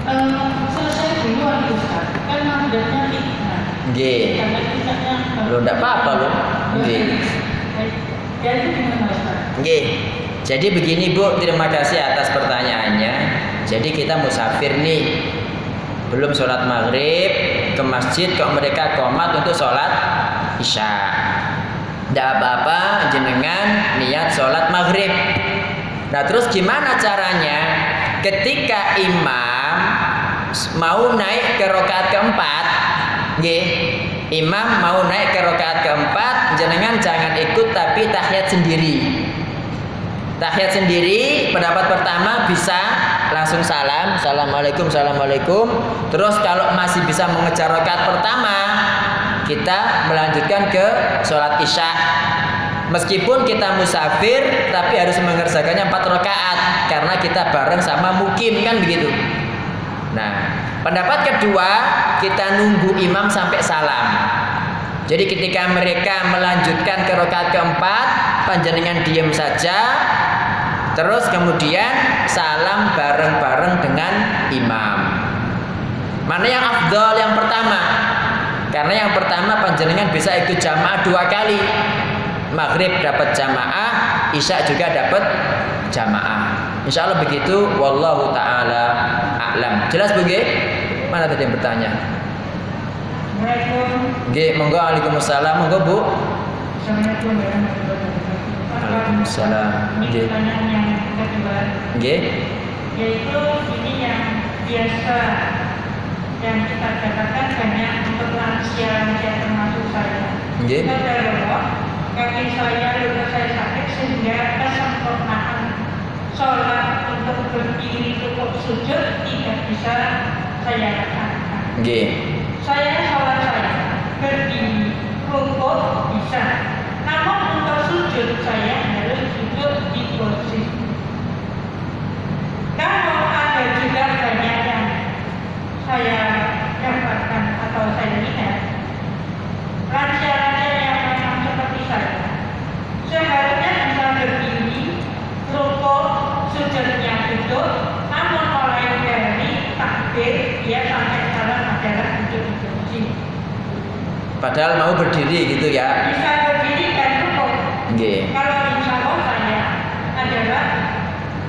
eh, selesai duluan Ustaz. Kan maghribnya fitnah. Oke. Karena fitnahnya Lo enggak apa-apa lo. Oke. Ya itu gimana Ustaz? Jadi begini Bu, terima kasih atas pertanyaannya. Jadi kita musafir nih. Belum sholat maghrib ke masjid kok mereka komat untuk sholat isya. Tidak apa-apa jenengan niat sholat maghrib. Nah terus gimana caranya? Ketika imam mau naik ke rokaat keempat, nggih, imam mau naik ke rokaat keempat, jenengan jangan ikut tapi tahiyat sendiri. Tahiyat sendiri, pendapat pertama bisa langsung salam, assalamualaikum, assalamualaikum. Terus kalau masih bisa mengejar rokaat pertama, kita melanjutkan ke sholat isya. Meskipun kita musafir, tapi harus mengerjakannya empat rakaat karena kita bareng sama mukim kan begitu. Nah, pendapat kedua kita nunggu imam sampai salam. Jadi ketika mereka melanjutkan ke rakaat keempat, panjenengan diam saja, terus kemudian salam bareng-bareng dengan imam. Mana yang afdol yang pertama? Karena yang pertama panjenengan bisa ikut jamaah dua kali. Maghrib dapat jamaah, Isya juga dapat jamaah. Insya Allah begitu. Wallahu taala a'lam. Jelas Ge? Mana tadi yang bertanya? Ge, monggo Waalaikumsalam. Monggo Bu. Waalaikumsalam. Kedua, Ge. yaitu ini yang biasa yang kita dapatkan banyak untuk lansia-lansia termasuk saya. Ge. Saudara, kaki saya luka saya sakit sehingga kesempurnaan sholat untuk berdiri cukup sujud tidak bisa saya lakukan. Ge. Saya sholat saya berdiri rukuk bisa, namun untuk sujud saya harus duduk di posisi. Kalau ada juga banyak yang saya dapatkan atau saya lihat. Lansia-lansia yang memang seperti saya. Seharusnya bisa berdiri rukuk sujudnya duduk namun mulai dari Padahal mau berdiri gitu ya. bisa berdiri dan cukup. Nggih. Kalau insya Allah saya adalah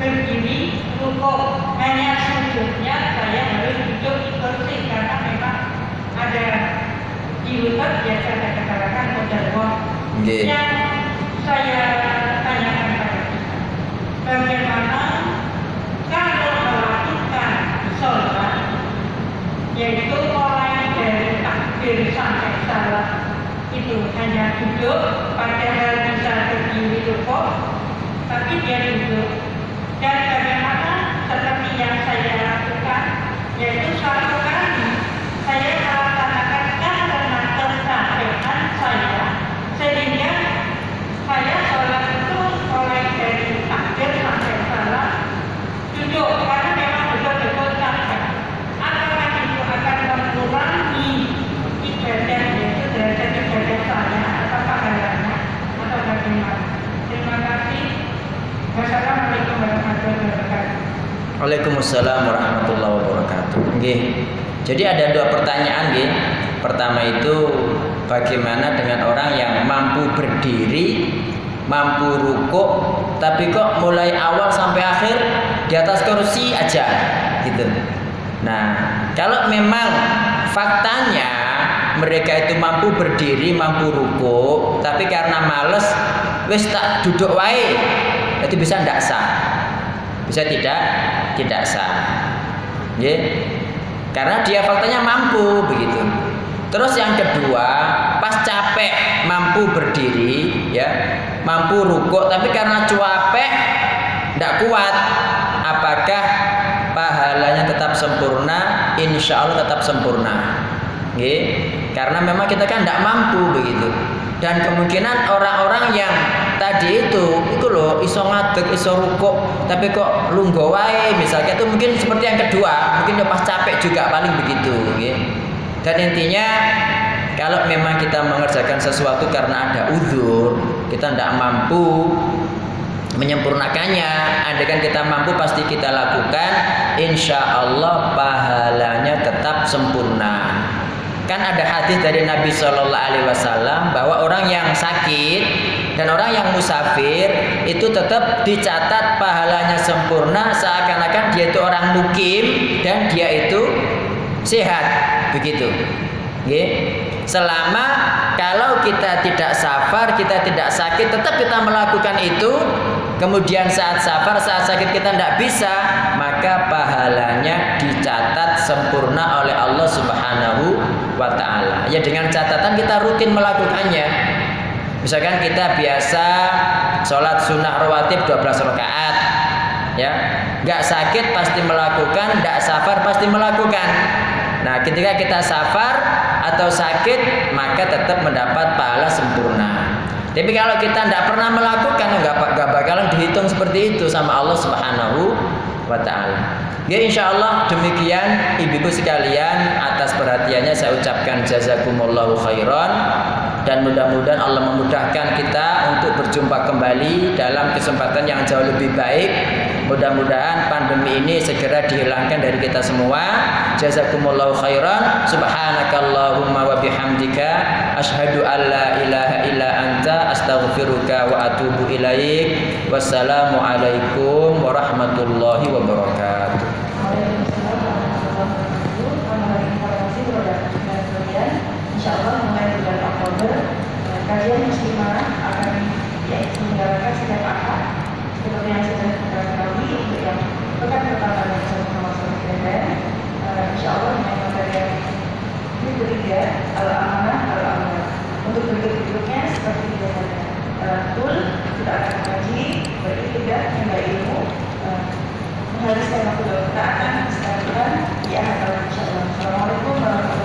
berdiri cukup hanya sujudnya saya harus duduk kursi karena memang ada di lutut ya saya katakan kodarwah Nggih. yang saya tanyakan pada kita bagaimana kalau melakukan sholat yaitu mulai dari takbir sampai salam itu hanya duduk padahal bisa berdiri cukup tapi dia duduk. Dan bagaimana seperti yang saya lakukan yaitu suatu kali saya melaksanakan karena kesabaran saya sehingga saya sholat itu mulai dari takbir sampai salam duduk karena memang betul-betul capek apakah itu akan mengurangi ibadah yaitu derajat ibadah saya atau pahalanya atau bagaimana terima kasih wassalamualaikum warahmatullahi wabarakatuh Waalaikumsalam warahmatullahi wabarakatuh. Nggih. Jadi ada dua pertanyaan nggih. Pertama itu bagaimana dengan orang yang mampu berdiri, mampu rukuk, tapi kok mulai awal sampai akhir di atas kursi aja gitu. Nah, kalau memang faktanya mereka itu mampu berdiri, mampu rukuk, tapi karena males wis tak duduk wae, itu bisa ndak sah. Bisa tidak? Tidak sah. Ya karena dia faktanya mampu begitu. Terus yang kedua pas capek mampu berdiri ya mampu rukuk tapi karena capek tidak kuat apakah pahalanya tetap sempurna? Insya Allah tetap sempurna. Ya karena memang kita kan tidak mampu begitu. Dan kemungkinan orang-orang yang tadi itu itu loh iso ngadeg iso rukuk tapi kok lunggo wae misalnya. Itu mungkin seperti yang kedua mungkin dia pas capek juga paling begitu ya. dan intinya kalau memang kita mengerjakan sesuatu karena ada uzur kita tidak mampu menyempurnakannya andaikan kita mampu pasti kita lakukan insya Allah pahalanya tetap sempurna kan ada hadis dari Nabi Shallallahu Alaihi Wasallam bahwa orang yang sakit dan orang yang musafir itu tetap dicatat pahalanya sempurna seakan-akan dia itu orang mukim dan dia itu sehat. Begitu. Selama kalau kita tidak safar kita tidak sakit tetap kita melakukan itu kemudian saat safar saat sakit kita tidak bisa maka pahalanya dicatat sempurna oleh Allah Subhanahu wa taala. Ya dengan catatan kita rutin melakukannya. Misalkan kita biasa sholat sunnah rawatib 12 rakaat ya nggak sakit pasti melakukan nggak safar pasti melakukan nah ketika kita safar atau sakit maka tetap mendapat pahala sempurna tapi kalau kita tidak pernah melakukan nggak bakalan dihitung seperti itu sama Allah Subhanahu wa taala. Ya insya Allah demikian ibu-ibu sekalian atas perhatiannya saya ucapkan jazakumullahu khairan dan mudah-mudahan Allah memudahkan kita untuk berjumpa kembali dalam kesempatan yang jauh lebih baik. Mudah-mudahan pandemi ini segera dihilangkan dari kita semua. Jazakumullahu khairan. Subhanakallahumma wa bihamdika asyhadu an la ilaha illa anta astaghfiruka wa atubu ilaik. Wassalamu alaikum warahmatullahi wabarakatuh. Waalaikumsalam warahmatullahi wabarakatuh. Tambahan informasi kepada pimpinan sekalian, insya Allah mulai bulan Oktober eh, kajian muslimah akan diselenggarakan setiap ahad seperti yang sudah kita ketahui untuk yang pekan pertama dan sama-sama Desember. Eh, Insya Allah dengan materi ini ketiga al-amanah al-amanah. Untuk bentuk-bentuknya seperti biasanya. Eh, Tul kita akan mengaji beriktidak menimba ilmu eh, menghabiskan waktu kita akan sekarang ya insya Allah. Assalamualaikum warahmatullahi